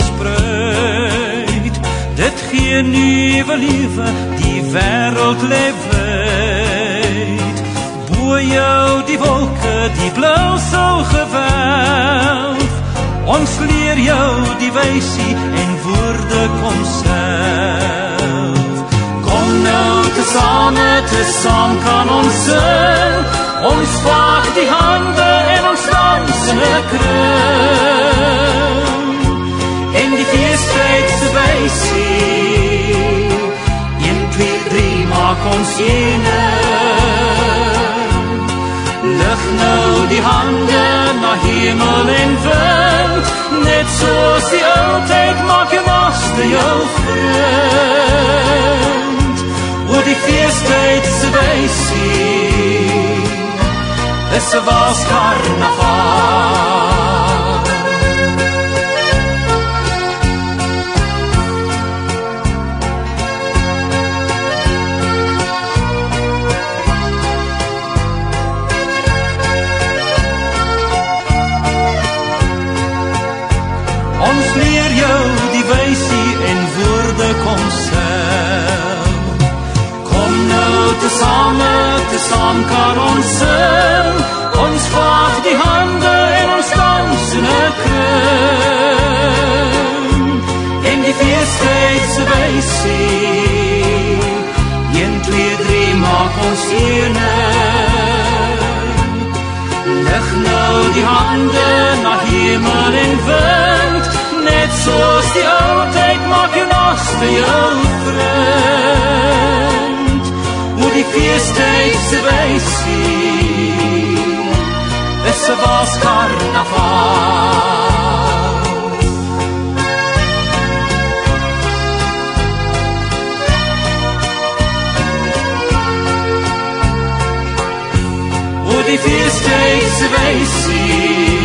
spruit. Dit gee nieuwe liewe, die wereld leefwijd. Boe jou die wolke, die blauw so gewelf. Ons leer jou die wijsie en woorde kom self. Kom nou te same, te saam kan ons sing. Ons vaag die hande en ons dans een kring. Feesttijdse wijsie. 1, 2, 3, maak ons ene. Lig nou die hande na hemel en wind, net soos die oudheid maak je naaste jou vriend. O die feesttijdse wijsie, is een was carnaval. Feesttijdse wijsie. 1, 2, 3, maak ons ene. Leg nou die hande na hemel en wind, net soos die oudheid maak je naaste jou vriend. Hoe die feesttijdse wijsie, is een was carnaval. Die feesttijdse wijsie,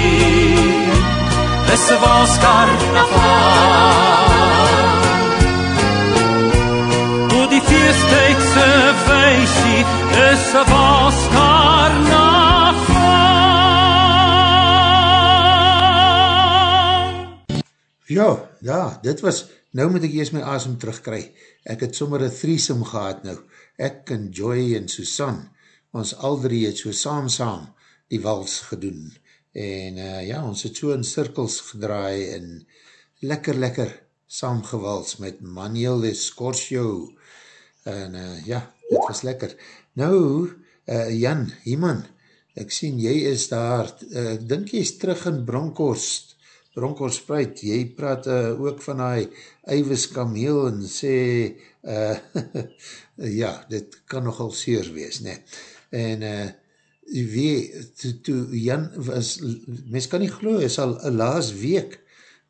is een was carnaval. Hoe die feesttijdse wijsie, is een was carnaval. Ja, ja, dit was, nou moet ek eers my asem terugkry. Ek het sommer een threesome gehad nou. Ek en Joy en Susan, ons al drie het so saam saam die wals gedoen. En uh, ja, ons het so in cirkels gedraai en lekker lekker saamgewals met Manuel Escorcio. En uh, ja, dit was lekker. Nou, uh, Jan, Hieman, ek sien jy is daar, uh, ek dink jy is terug in Bronkhorst, Bronkhorst Spruit, jy praat uh, ook van die Eiwes Kameel en sê, uh, ja, dit kan nogal seer wees, ne. En, uh, jy weet, toe, toe Jan was, mens kan nie geloof, is al een laas week,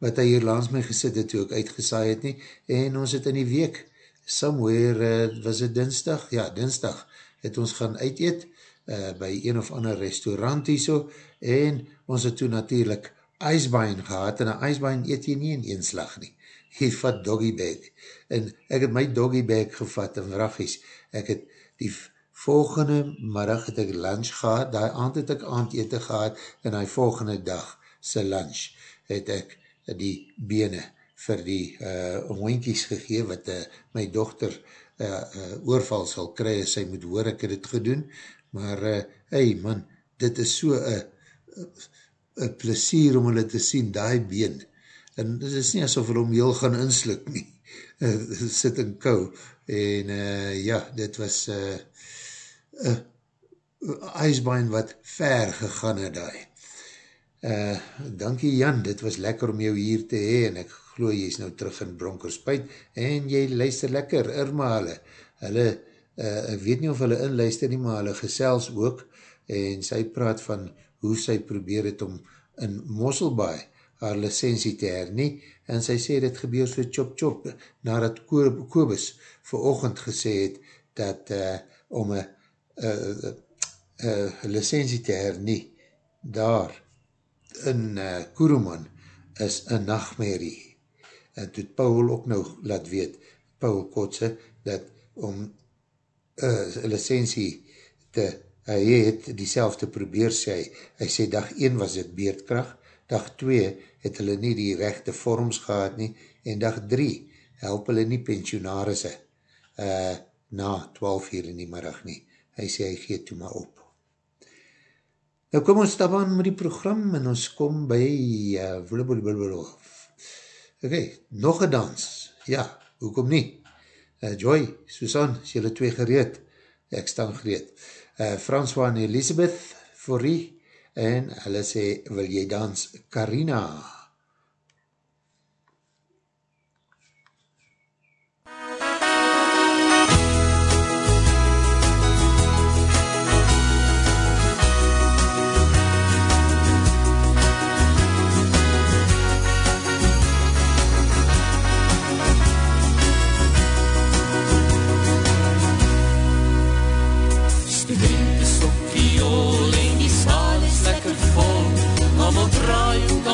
wat hy hier langs my gesit het, toe ek uitgesaai het nie, en ons het in die week, somewhere, uh, was het dinsdag? Ja, dinsdag, het ons gaan uit eet, uh, by een of ander restaurant hier so, en ons het toe natuurlijk ijsbein gehad, en een ijsbein eet jy nie in een slag nie, jy vat doggy bag, en ek het my doggy bag gevat, en raggies, ek het die volgende middag het ek lunch gehad, die aand het ek aandete gehad, en die volgende dag sy lunch het ek die bene vir die uh, hoinkies gegee, wat uh, my dochter uh, uh, oorval sal kry, as sy moet hoor, ek het het gedoen, maar, uh, hey man, dit is so een plesier om hulle te sien, die been, en dit is nie asof hulle om heel gaan inslik nie, uh, sit in kou, en uh, ja, dit was uh, uh, ijsbein wat ver gegaan het daai. Uh, dankie Jan, dit was lekker om jou hier te hee, en ek glo jy is nou terug in Bronkerspuit, en jy luister lekker, Irma hulle, hulle, uh, ek weet nie of hulle inluister nie, maar hulle gesels ook, en sy praat van hoe sy probeer het om in Mosselbaai haar licensie te hernie, en sy sê dit gebeur so chop chop, nadat Kobus vir ochend gesê het, dat uh, om een uh, uh, licensie te hernie, daar, in uh, Kuruman is een nachtmerrie. En toe Paul ook nou laat weet, Paul Kotze, dat om uh, licensie te, hy het die selfde probeer sê, hy sê dag 1 was het beerdkracht, dag 2 het hulle nie die rechte vorms gehad nie, en dag 3 help hulle nie pensionarisse uh, na 12 uur in die middag nie. Hy sê hy geet toe maar op. Nou kom ons stap aan met die program en ons kom by uh, Ok, nog een dans. Ja, hoekom nie? Uh, Joy, Susan, is julle twee gereed? Ek staan gereed. Uh, François en Elisabeth, Forrie, en hulle sê, wil jy dans Carina? Carina.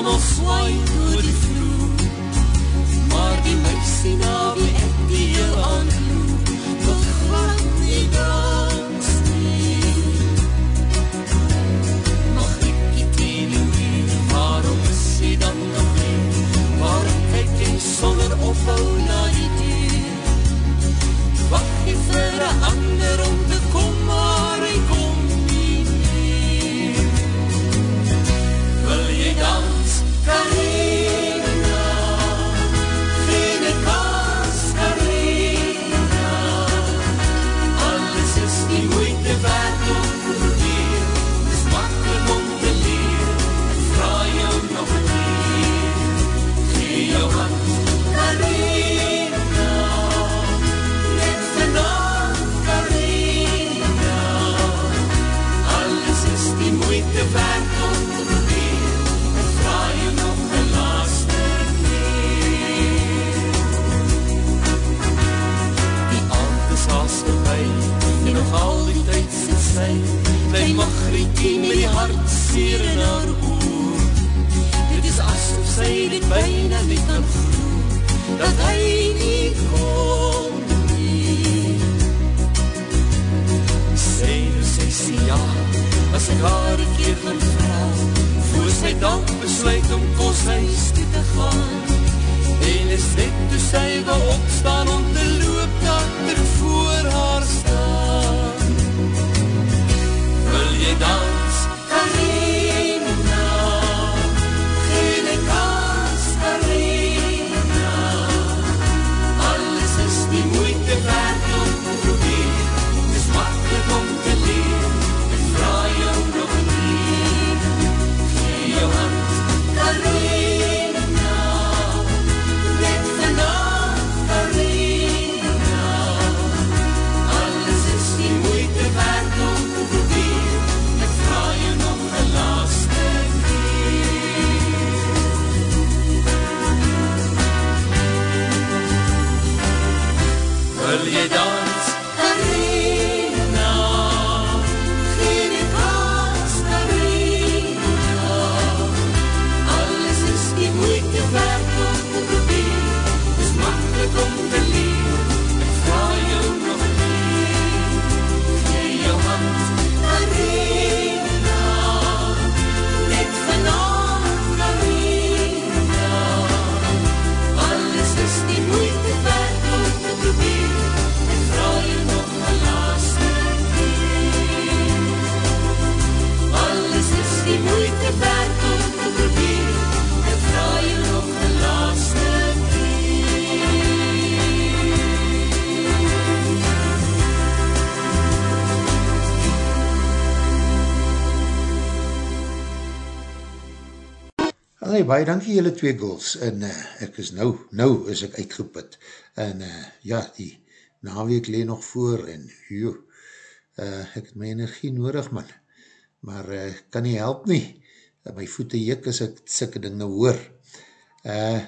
al swaai oor die vloer Maar die meisie na wie ek die heel aankloer Wil glad nie dans nie. Mag ek die tene uur, waarom is sy dan nog nie Waarom kyk jy sonder ophou na die deur? Wacht nie vir een ander om baie dankie julle twee goals, en uh, ek is nou, nou is ek uitgeput, en uh, ja, die naweek leen nog voor, en joe, uh, ek het my energie nodig man, maar uh, kan nie help nie, uh, my voete jik as ek sikke ding nou hoor, uh,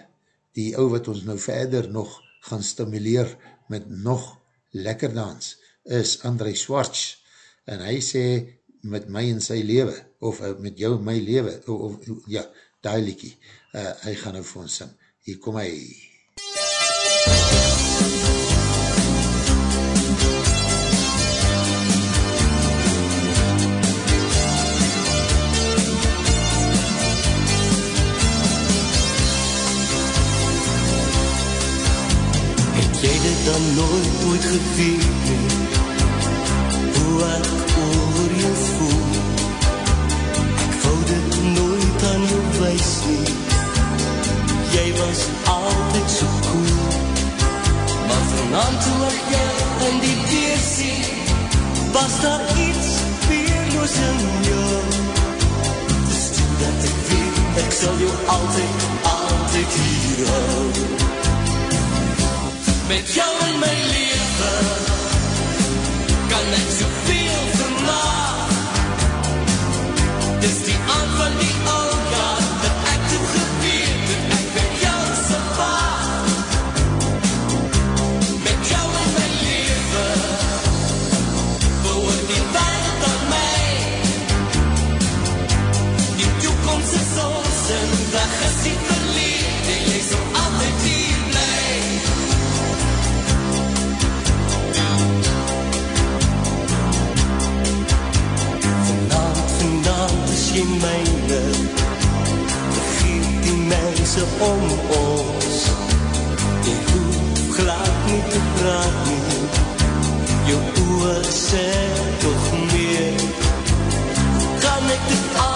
die ou wat ons nou verder nog gaan stimuleer met nog lekker dans, is André Swartz, en hy sê, met my in sy lewe, of uh, met jou in my lewe, of, of ja, Daai liekie, uh, hy gaan nou vir ons sing. Hier kom hy. Het jy dit dan nooit ooit geweet nie? Hoe ek sien Jy was altyd so cool Maar vanavond toe ek jou in die deur sien Was daar iets weerloos in jou Dis toe dat ek weet Ek sal jou altyd, altyd hier hou Met jou in my leven Kan ek so mense om ons. Jy hoef glad nie te praat nie, jou oor sê toch meer. Kan ek dit aan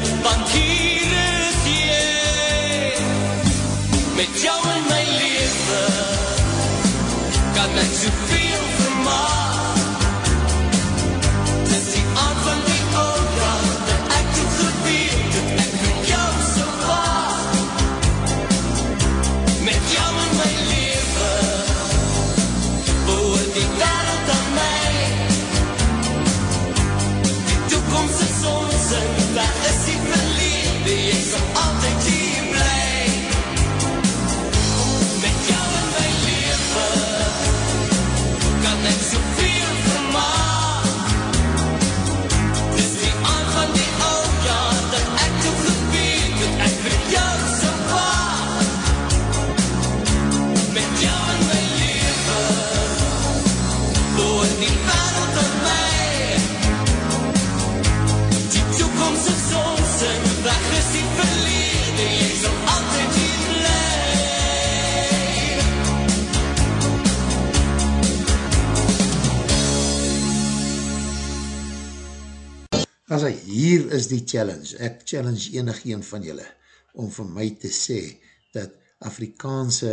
terugwenne Want As hy, hier is die challenge, ek challenge enig een van julle, om vir my te sê, dat Afrikaanse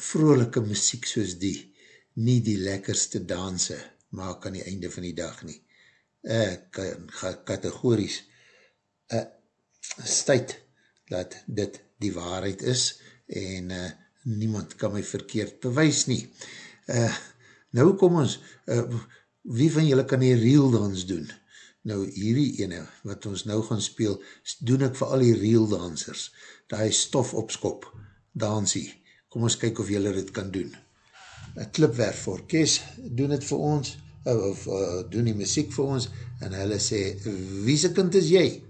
vrolike muziek soos die, nie die lekkerste danse maak aan die einde van die dag nie. Ek ga kategories uh, stuit dat dit die waarheid is en uh, niemand kan my verkeerd bewys nie. Uh, nou kom ons, uh, wie van julle kan die reel dans doen? Nou hierdie ene wat ons nou gaan speel, doen ek vir al die reel dansers, die stof opskop, dansie. Kom ons kyk of julle dit kan doen. Een klipwerf voor Kes, doen het vir ons, of, of uh, doen die muziek vir ons, en hulle sê, wie se kind is jy? Met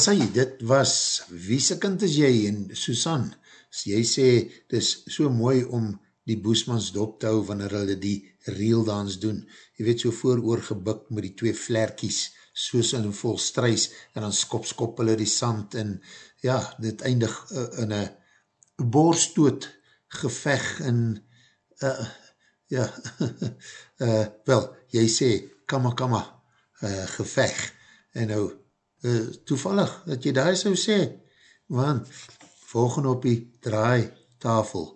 Daar sê, dit was, wie se kind is jy en Susan? Jy sê, dit is so mooi om die boesmans dop te hou wanneer hulle die reeldans doen. Jy weet, so vooroor gebuk met die twee vlerkies, soos in vol struis, en dan skop skop hulle die sand, en ja, dit eindig uh, in een boorstoot geveg, en uh, ja, uh, wel, jy sê, kama kama, uh, geveg, en nou, uh, toevallig, dat jy daar so sê, want, volgende op die draai tafel,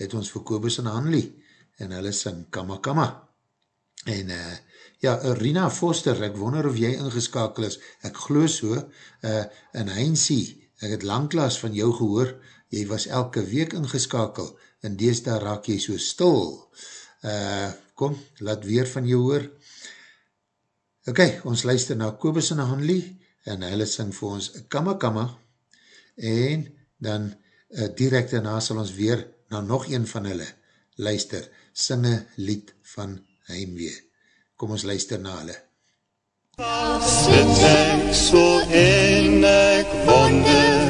het ons vir Kobus en Hanlie, en hulle sing Kama Kama. En uh, ja, Rina Foster, ek wonder of jy ingeskakel is, ek glo so, uh, en Heinzie, ek het langklaas van jou gehoor, jy was elke week ingeskakel, en dees daar raak jy so stil. Uh, kom, laat weer van jou hoor. Ok, ons luister na Kobus en Hanlie, en hulle sing vir ons Kama Kama, en dan uh, direct daarna sal ons weer na nog een van hulle luister, singe lied van heimwee. Kom ons luister na hulle. Sit ek so en ek wonder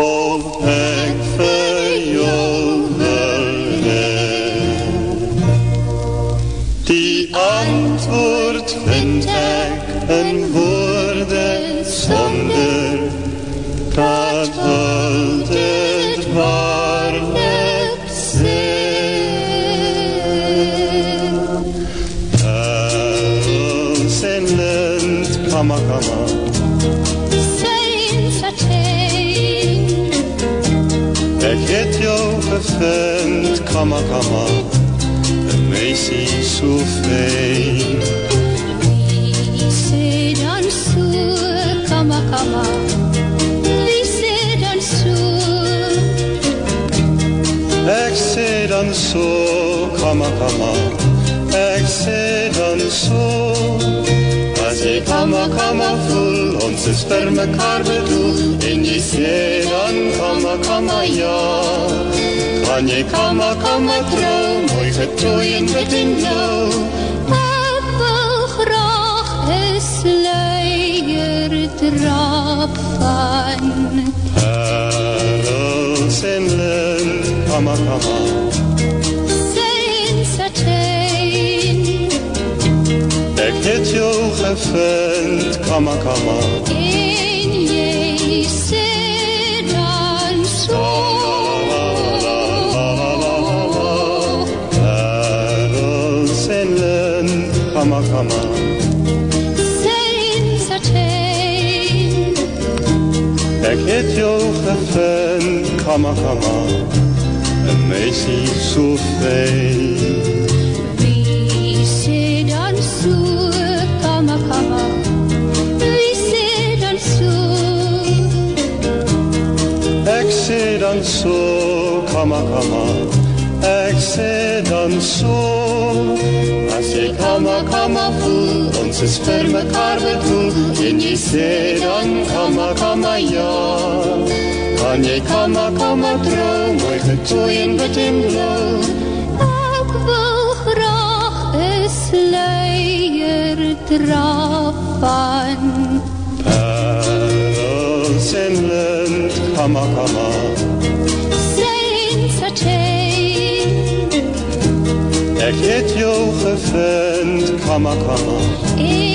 of ek meisie so fijn. Wie sê dan so, kama kama, wie sê dan so, Ek sê dan so, kama kama, ek sê dan so. As jy kama kama voel, ons is vir mekaar bedoel, en jy sê dan kama kama ja. Kan jy kama kama trou, mooi getooi en wit en blauw. ek wil graag een sluier dra van Perls en lint, kama kama, Saint Satain ek het jou gevind, kama kama. en jy sê kama kama. Saint Satain Ek het jou gevind, kama kama, een meisie so fijn. Wie sê dan so, kama kama, wie sê dan so, voel, ons is vir mekaar bedoel, en jy sê dan kama kama ja. Kan jy kama kama trou, mooi getooi en wit en blauw. ek wil graag een sluier dra van Perls en lint, kama kama. Saint Satain Ek het jou gevind, kama kama.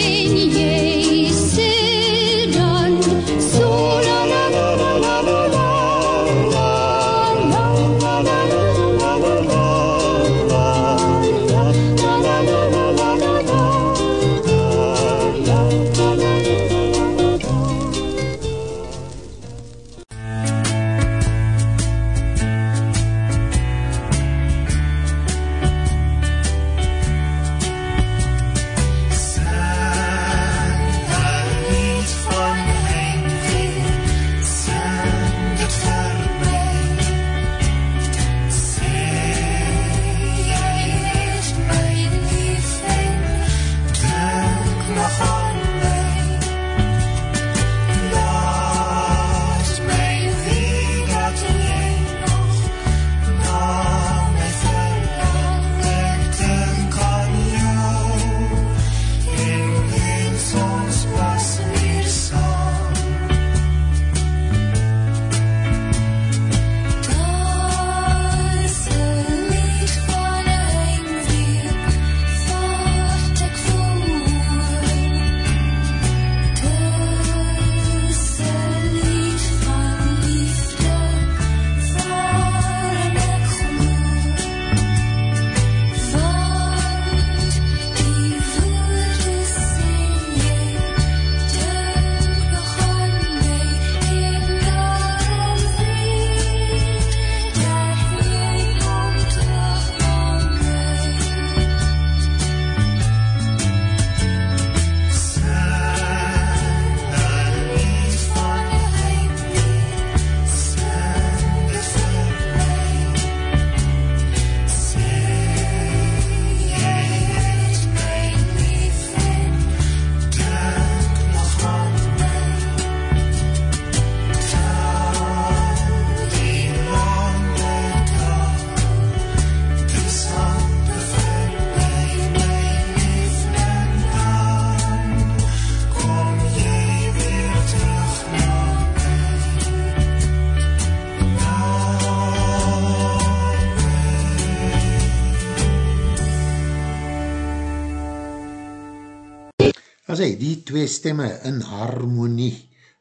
Twee stemme in harmonie,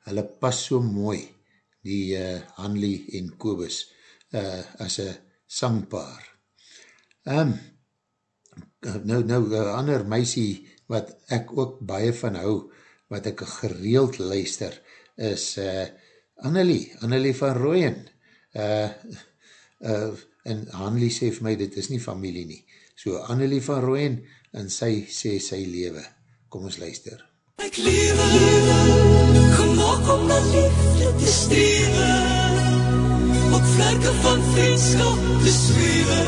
hulle pas so mooi, die uh, Hanley en Kobus, uh, as een sangpaar. Um, nou, nou, een ander meisie, wat ek ook baie van hou, wat ek gereeld luister, is uh, Annelie, Annelie van Rooyen. Uh, uh, en Hanley sê vir my, dit is nie familie nie. So, Annelie van Rooyen, en sy sê sy lewe. Kom ons luister. Ek lewe, gemaak om na liefde te strewe, op vlerke van vriendskap te zwewe,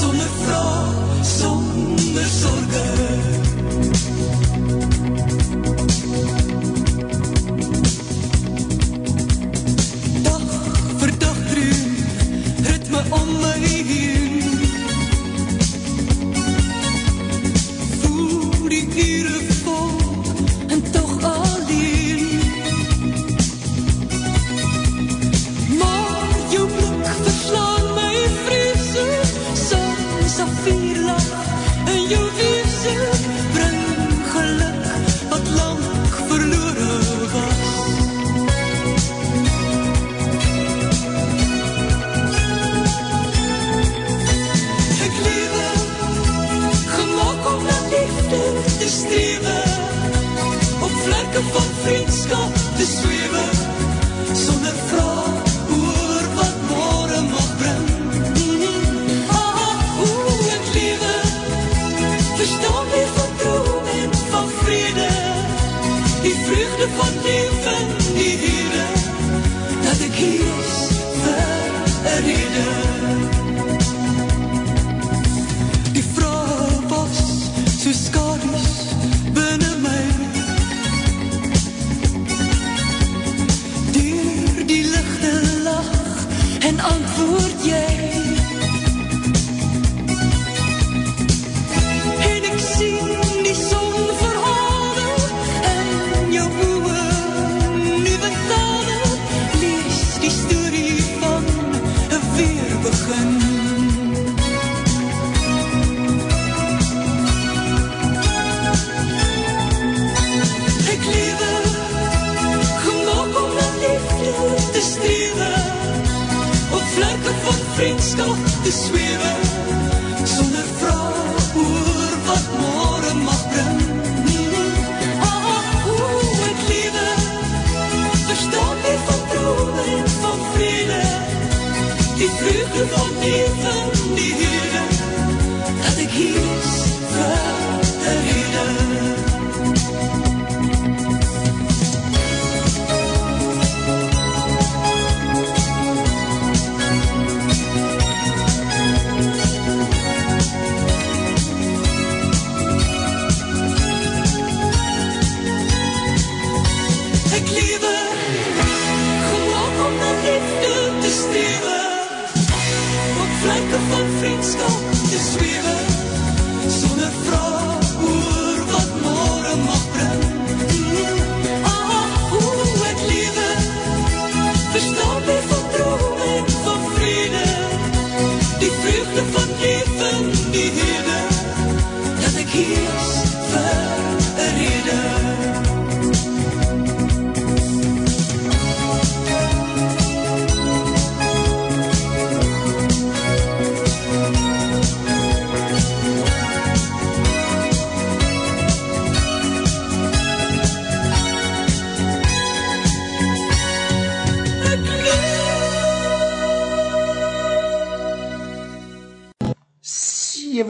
sonder vraag, sonder sorge.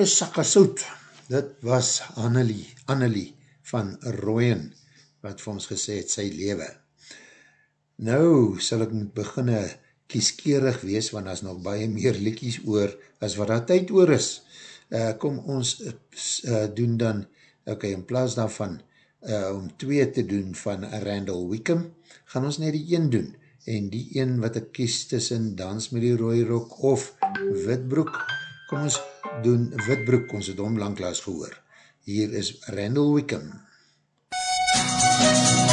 Sakke sout, dit was Annelie, Annelie van Rooyen, wat vir ons gesê het, sy lewe. Nou sal ek moet beginne kieskeerig wees, want as nog baie meer liekies oor, as wat daar tyd oor is. Uh, kom ons uh, doen dan, ok, in plaas daarvan, uh, om twee te doen van Randall Wickham, gaan ons net die een doen, en die een wat ek kies tussen Dans met die Rooirok of Witbroek, kom ons doen Witbroek, ons het hom langklaas gehoor. Hier is Randall Wickham. Ek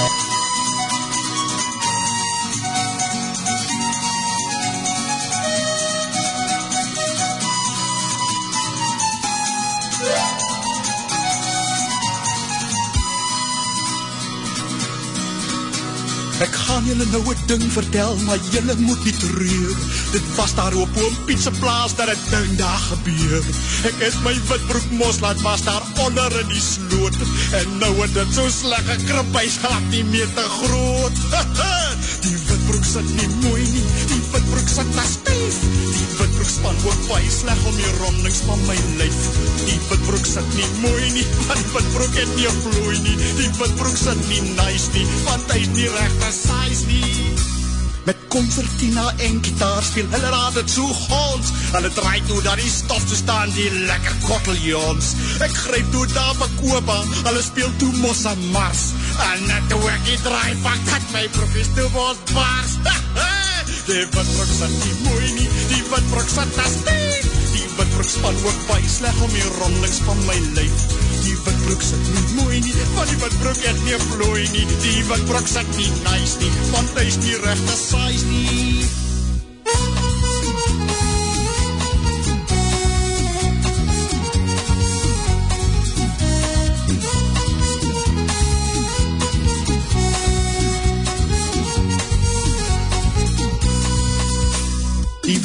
gaan julle nou een ding vertel, maar julle moet nie treur. Dit was daar op oom Pietse plaas dat het ding daar gebeur. Ek het my witbroek mos laat was daar onder in die sloot. En nou het dit so sleg gekrip, hy's glad nie meer te groot. die witbroek sit nie mooi nie, witbroek sit te stijf. Die witbroek span ook baie sleg om die rondings van my lyf. Die witbroek sit nie mooi nie, want witbroek het nie vloei nie. Die witbroek sit nie nice nie, want hy is nie rechte size nie. Met concertina en gitaar speel hulle raad het so gons. Hulle draai toe daar die stof te staan, die lekker kotteljons. Ek grijp toe daar Bakoba, hulle speel toe Mossa Mars. En net toe ek die draai pak, het my broek is toe bos bars. Die witbroek sit nie mooi nie, die witbroek sit as stief. Die witbroek span ook baie sleg om die rondings van my lyf. Die witbroek sit nie mooi nie, want die witbroek het nie vlooi nie. Die witbroek sit nie nice nie, want hy is nie rechte size nie.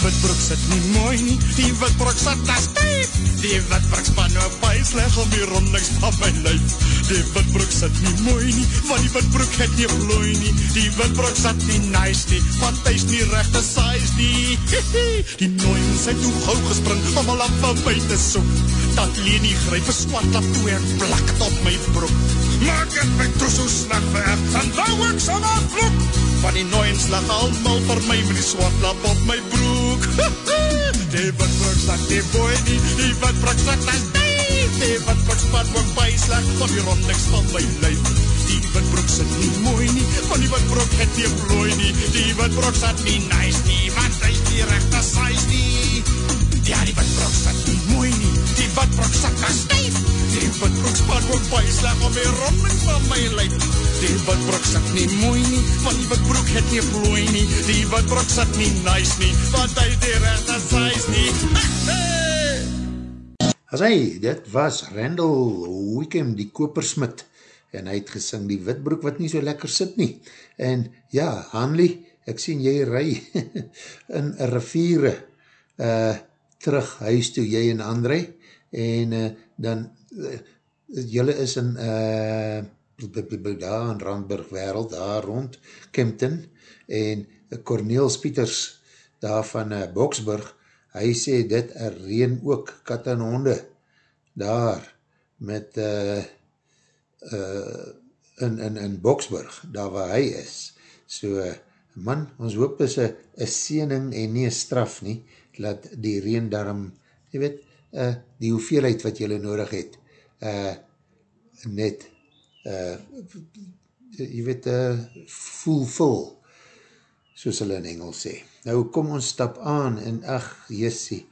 Witbroek sit nie mooi nie, die witbroek sit as stief. Die witbroek span nou baie sleg om die rondings van my lyf. Die witbroek sit nie mooi nie, want die witbroek het nie vlooi nie. Die witbroek sit nie nice nie, want hy is nie rechte size nie. Die nooiens het toe gauw gespring om al af van my te soek. Dat Leni grijp een swatlap toe en plak het op my broek. Maak het my toe so slag ver, en wou ek so maar vloek. Van die nooiens lag allemaal vir my met die swatlap op my broek. die witbroek sit nie mooi nie, die witbroek sit as dief. Die witbroek span ook baie slag van die rondings van my lyf. Die witbroek sit nie mooi nie, van die witbroek het nie vlooi nie. Die witbroek sit nie nice nie, want hy is die rechte size nie. Ja, die witbroek sit nie mooi nie, die witbroek sit as dief. Die witbroek span ook baie slag om die rondings van my lyf. Die witbroek sit nie mooi nie, want die witbroek het nie vlooi nie. Die witbroek sit nie nice nie, want hy is die rechte size nie. As hy, dit was Randall Wickham, die kopersmit, en hy het gesing die witbroek wat nie so lekker sit nie. En ja, Hanley, ek sien jy rui in riviere uh, terug huis toe, jy en André, en uh, dan, uh, jylle is in, uh, daar in Randburg wereld, daar rond Kempton, en Corneel Spieters, daar van uh, Boksburg, hy sê dit er reen ook kat en honde daar met uh, uh, in, in, in Boksburg, daar waar hy is. So, man, ons hoop is een siening en nie een straf nie, laat die reen daarom, jy weet, uh, die hoeveelheid wat jylle nodig het, uh, net, uh, jy weet, uh, vol, soos hulle in Engels sê. Nou kom ons stap aan en ach, jessie,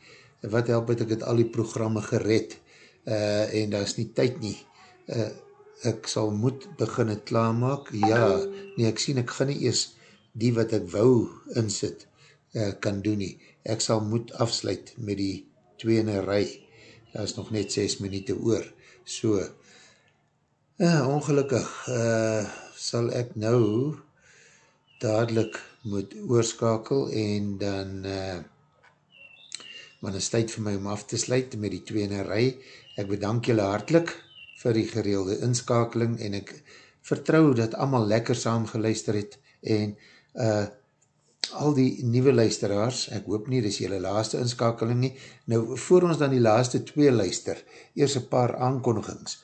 wat help het ek het al die programme gered uh, en daar is nie tyd nie. Uh, ek sal moet begin het klaarmaak. Ja, nee, ek sien ek gaan nie eers die wat ek wou insit uh, kan doen nie. Ek sal moet afsluit met die tweene rij. Daar is nog net 6 minuut oor. So, uh, ongelukkig uh, sal ek nou dadelijk moet oorskakel en dan uh, maar is tyd vir my om af te sluit met die tweene rij. Ek bedank julle hartlik vir die gereelde inskakeling en ek vertrou dat allemaal lekker saam geluister het en uh, al die nieuwe luisteraars, ek hoop nie, dis julle laaste inskakeling nie, nou voor ons dan die laaste twee luister, eers een paar aankondigings.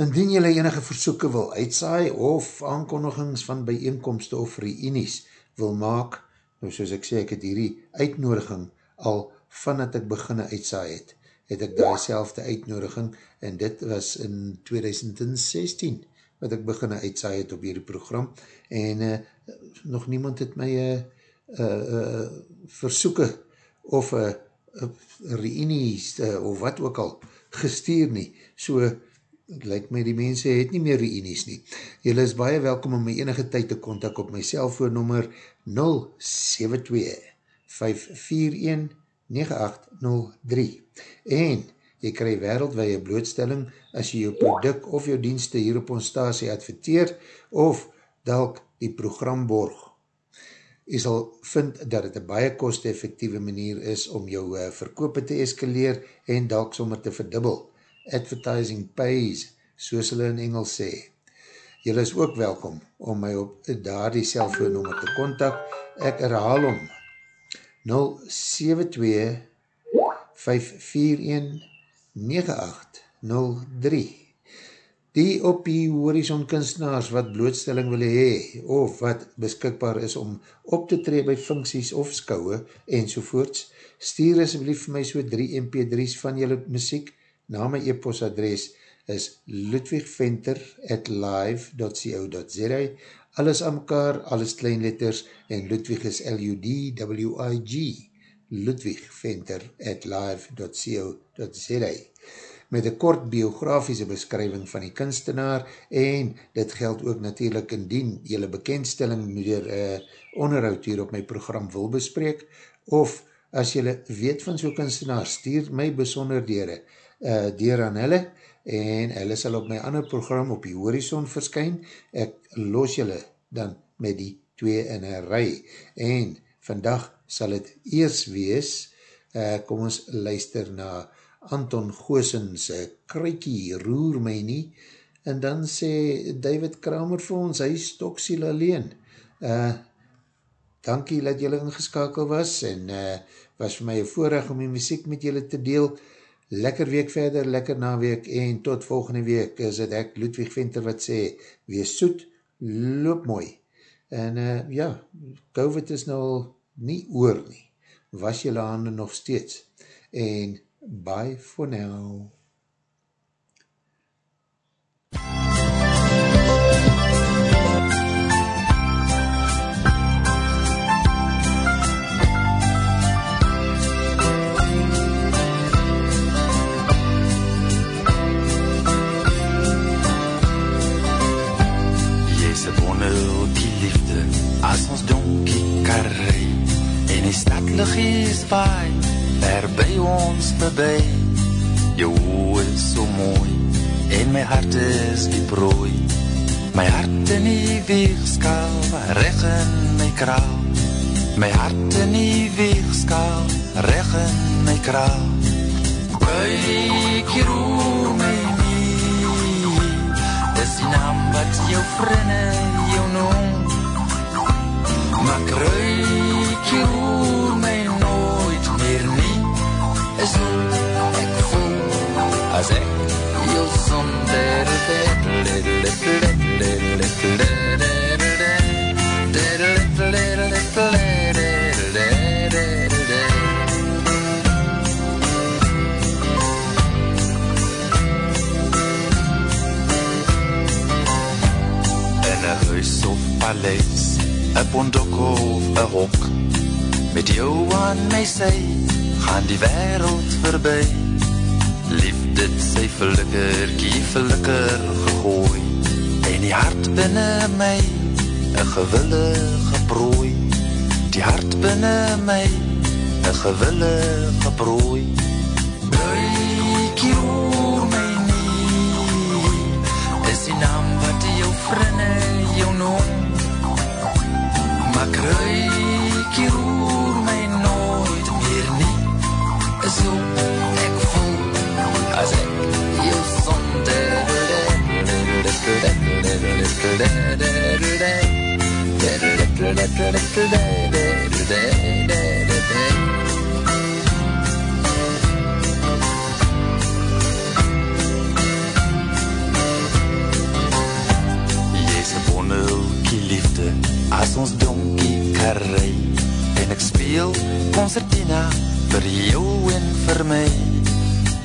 Indien julle enige versoeken wil uitsaai of aankondigings van bijeenkomste of reenies wil maak, nou soos ek sê, ek het hierdie uitnodiging al van dat ek beginne uitsaai het, het ek daar selfde uitnodiging en dit was in 2016 wat ek beginne uitsaai het op hierdie program en uh, nog niemand het my uh, uh, uh, versoeken of uh, uh, reenies uh, of wat ook al gestuur nie, so het lyk my die mense het nie meer reenies nie. Julle is baie welkom om my enige tyd te kontak op my cellfoonnummer 072 541 9803 en jy krij wereldwee blootstelling as jy jou product of jou dienste hier op ons stasie adverteer of dalk die programborg. Jy sal vind dat het een baie koste-effectieve manier is om jou uh, verkoop te eskaleer en dalk sommer te verdubbel. Advertising pays, soos hulle in Engels sê. Julle is ook welkom om my op daar die cellfoonnummer te kontak. Ek herhaal om 072 541 9803 Die op die horizon kunstenaars wat blootstelling wil hee, of wat beskikbaar is om op te tree by funksies of skouwe, enzovoorts, stuur asblief vir my so 3 mp3's van julle muziek, na my e-post adres is ludwigventer at live.co.za alles aan mekaar, alles kleinletters, en Ludwig is L-U-D-W-I-G, ludwigventer at live.co.za met een kort biografiese beskrywing van die kunstenaar en dit geld ook natuurlijk indien jylle bekendstelling meer uh, onderhoud hier op my program wil bespreek of as jylle weet van so'n kunstenaar, stuur my besonderdere uh, deur aan hulle en hulle sal op my ander program op die horizon verskyn. Ek los jylle dan met die twee in een rij en vandag sal het eers wees, uh, kom ons luister na Anton Goossens kruikie roer my nie en dan sê David Kramer vir ons, hy stoksiel alleen. Uh, dankie dat jylle ingeskakel was en uh, was vir my een voorrecht om die muziek met jylle te deel. Lekker week verder, lekker na week en tot volgende week is het ek Ludwig Venter wat sê, wees soet, loop mooi. En uh, ja, COVID is nou nie oor nie. Was jylle handen nog steeds. En Bye for now. As ons donkie karrei En die stadlig is vaai ver by ons verby Jou oor is so mooi En my hart is die prooi. My hart in die weegskaal Reg in my kraal. My hart in die weegskaal Reg in my kraal. Kyk hier oor my nie Dis die naam wat jou vriende jou noem. Maar kryk hier oor is hoe ek voel as ek jou sonder In een huis of paleis, een bondok of een hok, met jou aan my sy, gaan die wereld verby Liefde sy flikker, kie flikker gegooi. En die hart binnen my, een gewillige prooi. Die hart binnen my, een gewillige prooi. Kijk hier oor my nie. Is die naam wat jou vriende jou noem. Maar kruik hier oor vir jou en vir my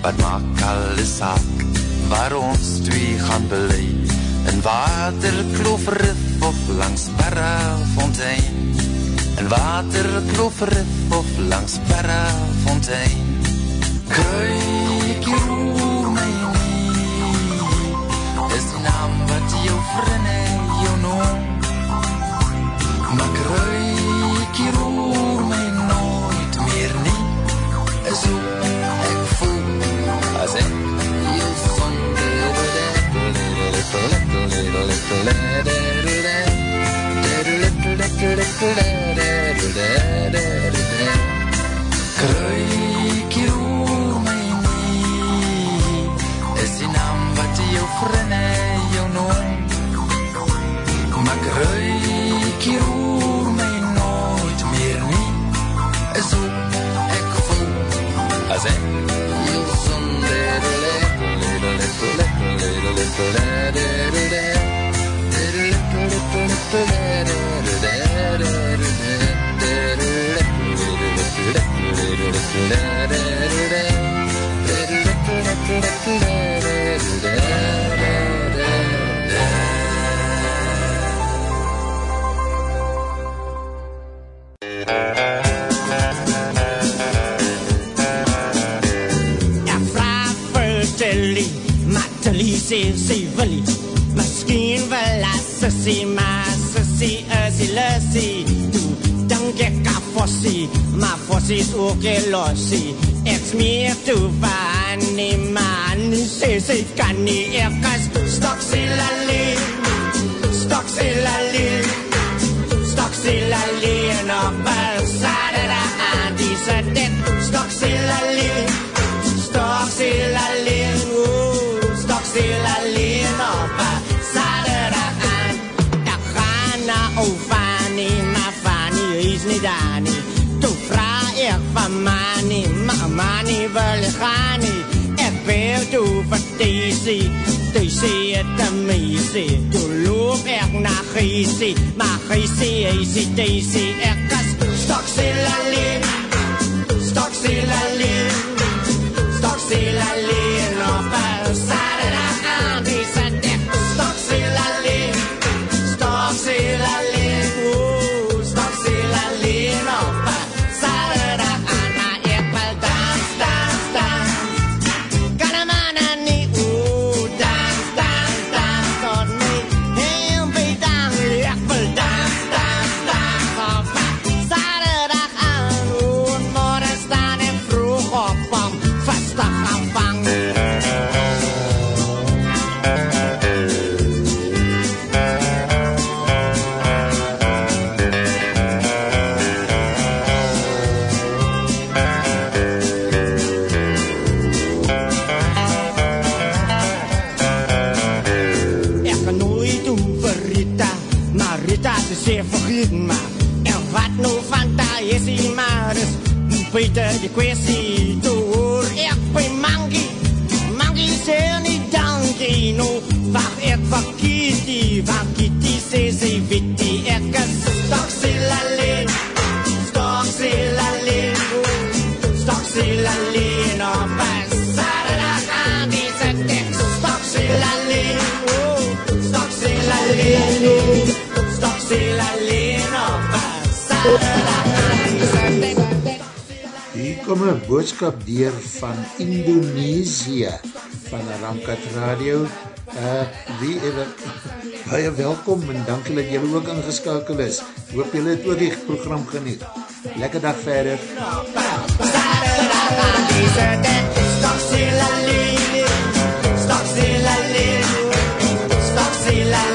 Wat maak alles saak waar ons twee gaan belei In waterkloof rif of langs Barrafontein. In waterkloof rif of langs Barrafontein. Kruik hier oor my nie Is die naam wat jou vriende jou noem. Maar kruik Kruikie oor my nie Is die naam wat jou vriende jou noem Maar kruikie oor my nooit meer nie Is hoe ek voel As ek jou sonde Little, little, little, little, little, little c'est, c'est volé. My skin va la saucer, ma saucer, c'est le. Ek aan Fossie, maar Fossie is ook een lossie. Ek's meer toe van die man, sê sy kan nie, ek is stoksil alleen. Stoksil alleen, stoksil alleen op een zaterdag aan die se dit. Stoksil alleen, stoksil alleen, oeh, nie. Toe vraag ek van Manny, maar Manny wil nie gaan nie. Ek bel toe vir Daisy, Daisy het een meisie. Toe loop ek na Giesie, maar Giesie is die Daisy. Ek is stoksil alleen, een boodskap dier van Indonesië, van Ramkat Radio. Uh, wie ever, baie welkom en dankie dat julle ook ingeskakel is. Hoop julle het ook die program geniet. Lekker dag verder. Stop still a little, stop still a little, stop still a little.